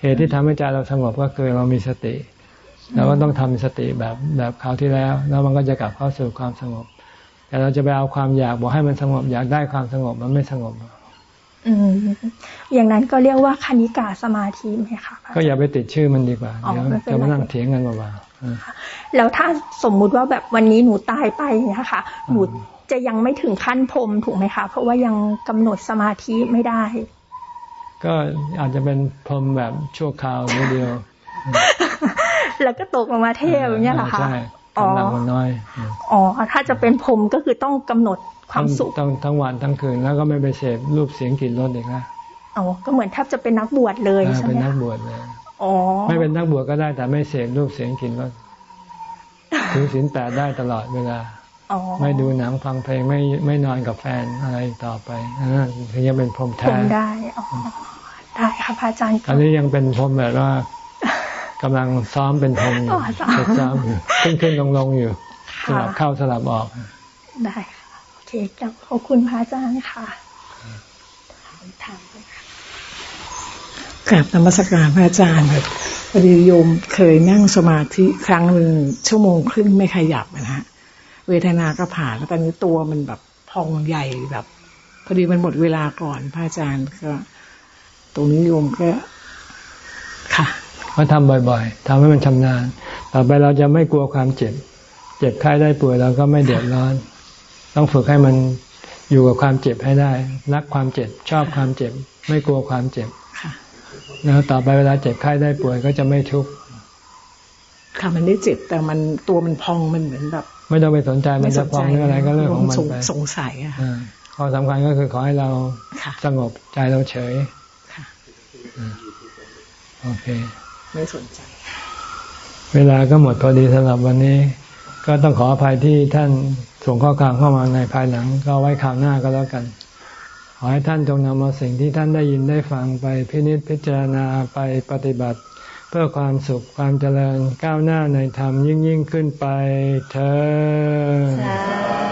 Speaker 1: เหตุที่ทำให้ใจเราสงบก็คือเรามีสติเราก็ต้องทำสติแบบแบบคราวที่แล้ว แล้วมันก็จะกลับเข้าสู่ความสงบ แต่เราจะไปเอาความอยากบอกให้มันสงบอยากได้ความสงบมันไม่สงบ
Speaker 4: อืมอย่างนั้นก็เรียกว่าคณิกาสมาธิไหมคะ
Speaker 1: ก็อย่าไปติดชื่อมันดีกว่าเดี๋ยวจะมานั่งเถียงกันเบา
Speaker 4: ๆแล้วถ้าสมมุติว่าแบบวันนี้หนูตายไปเนี่ยค่ะหนูจะยังไม่ถึงขั้นพรมถูกไหมคะเพราะว่ายังกำหนดสมาธิไม่ได้
Speaker 1: ก็อาจจะเป็นพรมแบบชั่วคราวเดียว
Speaker 4: แล้วก็ตกลงมาเทพอย่างเงี้ยเหรอคะใช่
Speaker 1: กำลังมันน้อย
Speaker 4: อ๋อถ้าจะเป็นผมก็คือต้องกำหนด ความสุข
Speaker 1: ต้องทั้งวันทั้งคืนแล้วก็ไม่ไปเสพรูปเสียงกลิ่นรสอีกนะ
Speaker 4: อ๋อก็เหมือนแทบจะเป็นนักบวชเลยใช่ไหมเป็น
Speaker 1: นักบวชเลยอ๋อไม่เป็นนักบวชก็ได้แต่ไม่เสพรูปเสียงกลิ่นรสถือศีลแปดได้ตลอดเวลาไม่ดูหนังฟังเพลงไม่ไม่นอนกับแฟนอะไรต่อไปนั่นถึงจะเป็นพรมแท้
Speaker 4: ได้อ๋อได้ค่ะพระอาจารย์
Speaker 1: อันนี้ยังเป็นพรมแบบว่ากำลังซ้อมเป็นธงอยู่ซ้อมอยู่ขึ้นขึ้นลงลงอยู่สลับเข้าสลับออก
Speaker 4: ได้ ค่ะโอเคขอบคุณพระอาจารย์ค่ะถาม
Speaker 5: กราบนมัสการพระอาจารย์พอดีโยมเคยนั่งสมาธิครั้งหนึ่งชั่วโมงครึ่งไม่ขยับนะฮะเวทนาก็ผ่านแล้วตอนนี้ตัวมันแบบพองใหญ่แบบพอดีมันหมดเวลาก่อนพระอาจารย์ก็ ตรงนี้โยมก็ค่ะ
Speaker 1: ก็ทำบ่อยๆทำให้มันชำนาญ ต่อไปเราจะไม่กลัวความเจ็บ เจ็บไข้ได้ป่วยเราก็ไม่เดือดร้อน ต้องฝึกให้มันอยู่กับความเจ็บให้ได้ รักความเจ็บ ชอบความเจ็บ ไม่กลัวความเจ็บแล้วต่อไปเวลาเจ็บไข้ได้ป่วยก็จะไม่ทุกข์
Speaker 5: ค่ะมันไม่เจ็บแต่มันตัวมันพองมันเหมือนแบบ
Speaker 1: ไม่ต้องไปสนใจมันจะพองหรืออะไรก็เรื่องของมันไป
Speaker 5: สงสัยอะ
Speaker 1: ข้อสำคัญก็คือขอให้เราสงบใจเราเฉยโอเค
Speaker 5: ไม่สนใจ
Speaker 1: เวลาก็หมดพอดีสำหรับวันนี้ ก็ต้องขออภัยที่ท่าน ส่งข้อความเข้ามาในภายหลัง ก็ไว้ข่าวหน้าก็แล้วกัน ขอให้ท่านจงนำเอาสิ่งที่ท่านได้ยินได้ฟังไปพินิจพิจารณาไปปฏิบัติ เพื่อความสุขความเจริญก้าวหน้าในธรรมยิ่งยิ่งขึ้นไปเธอ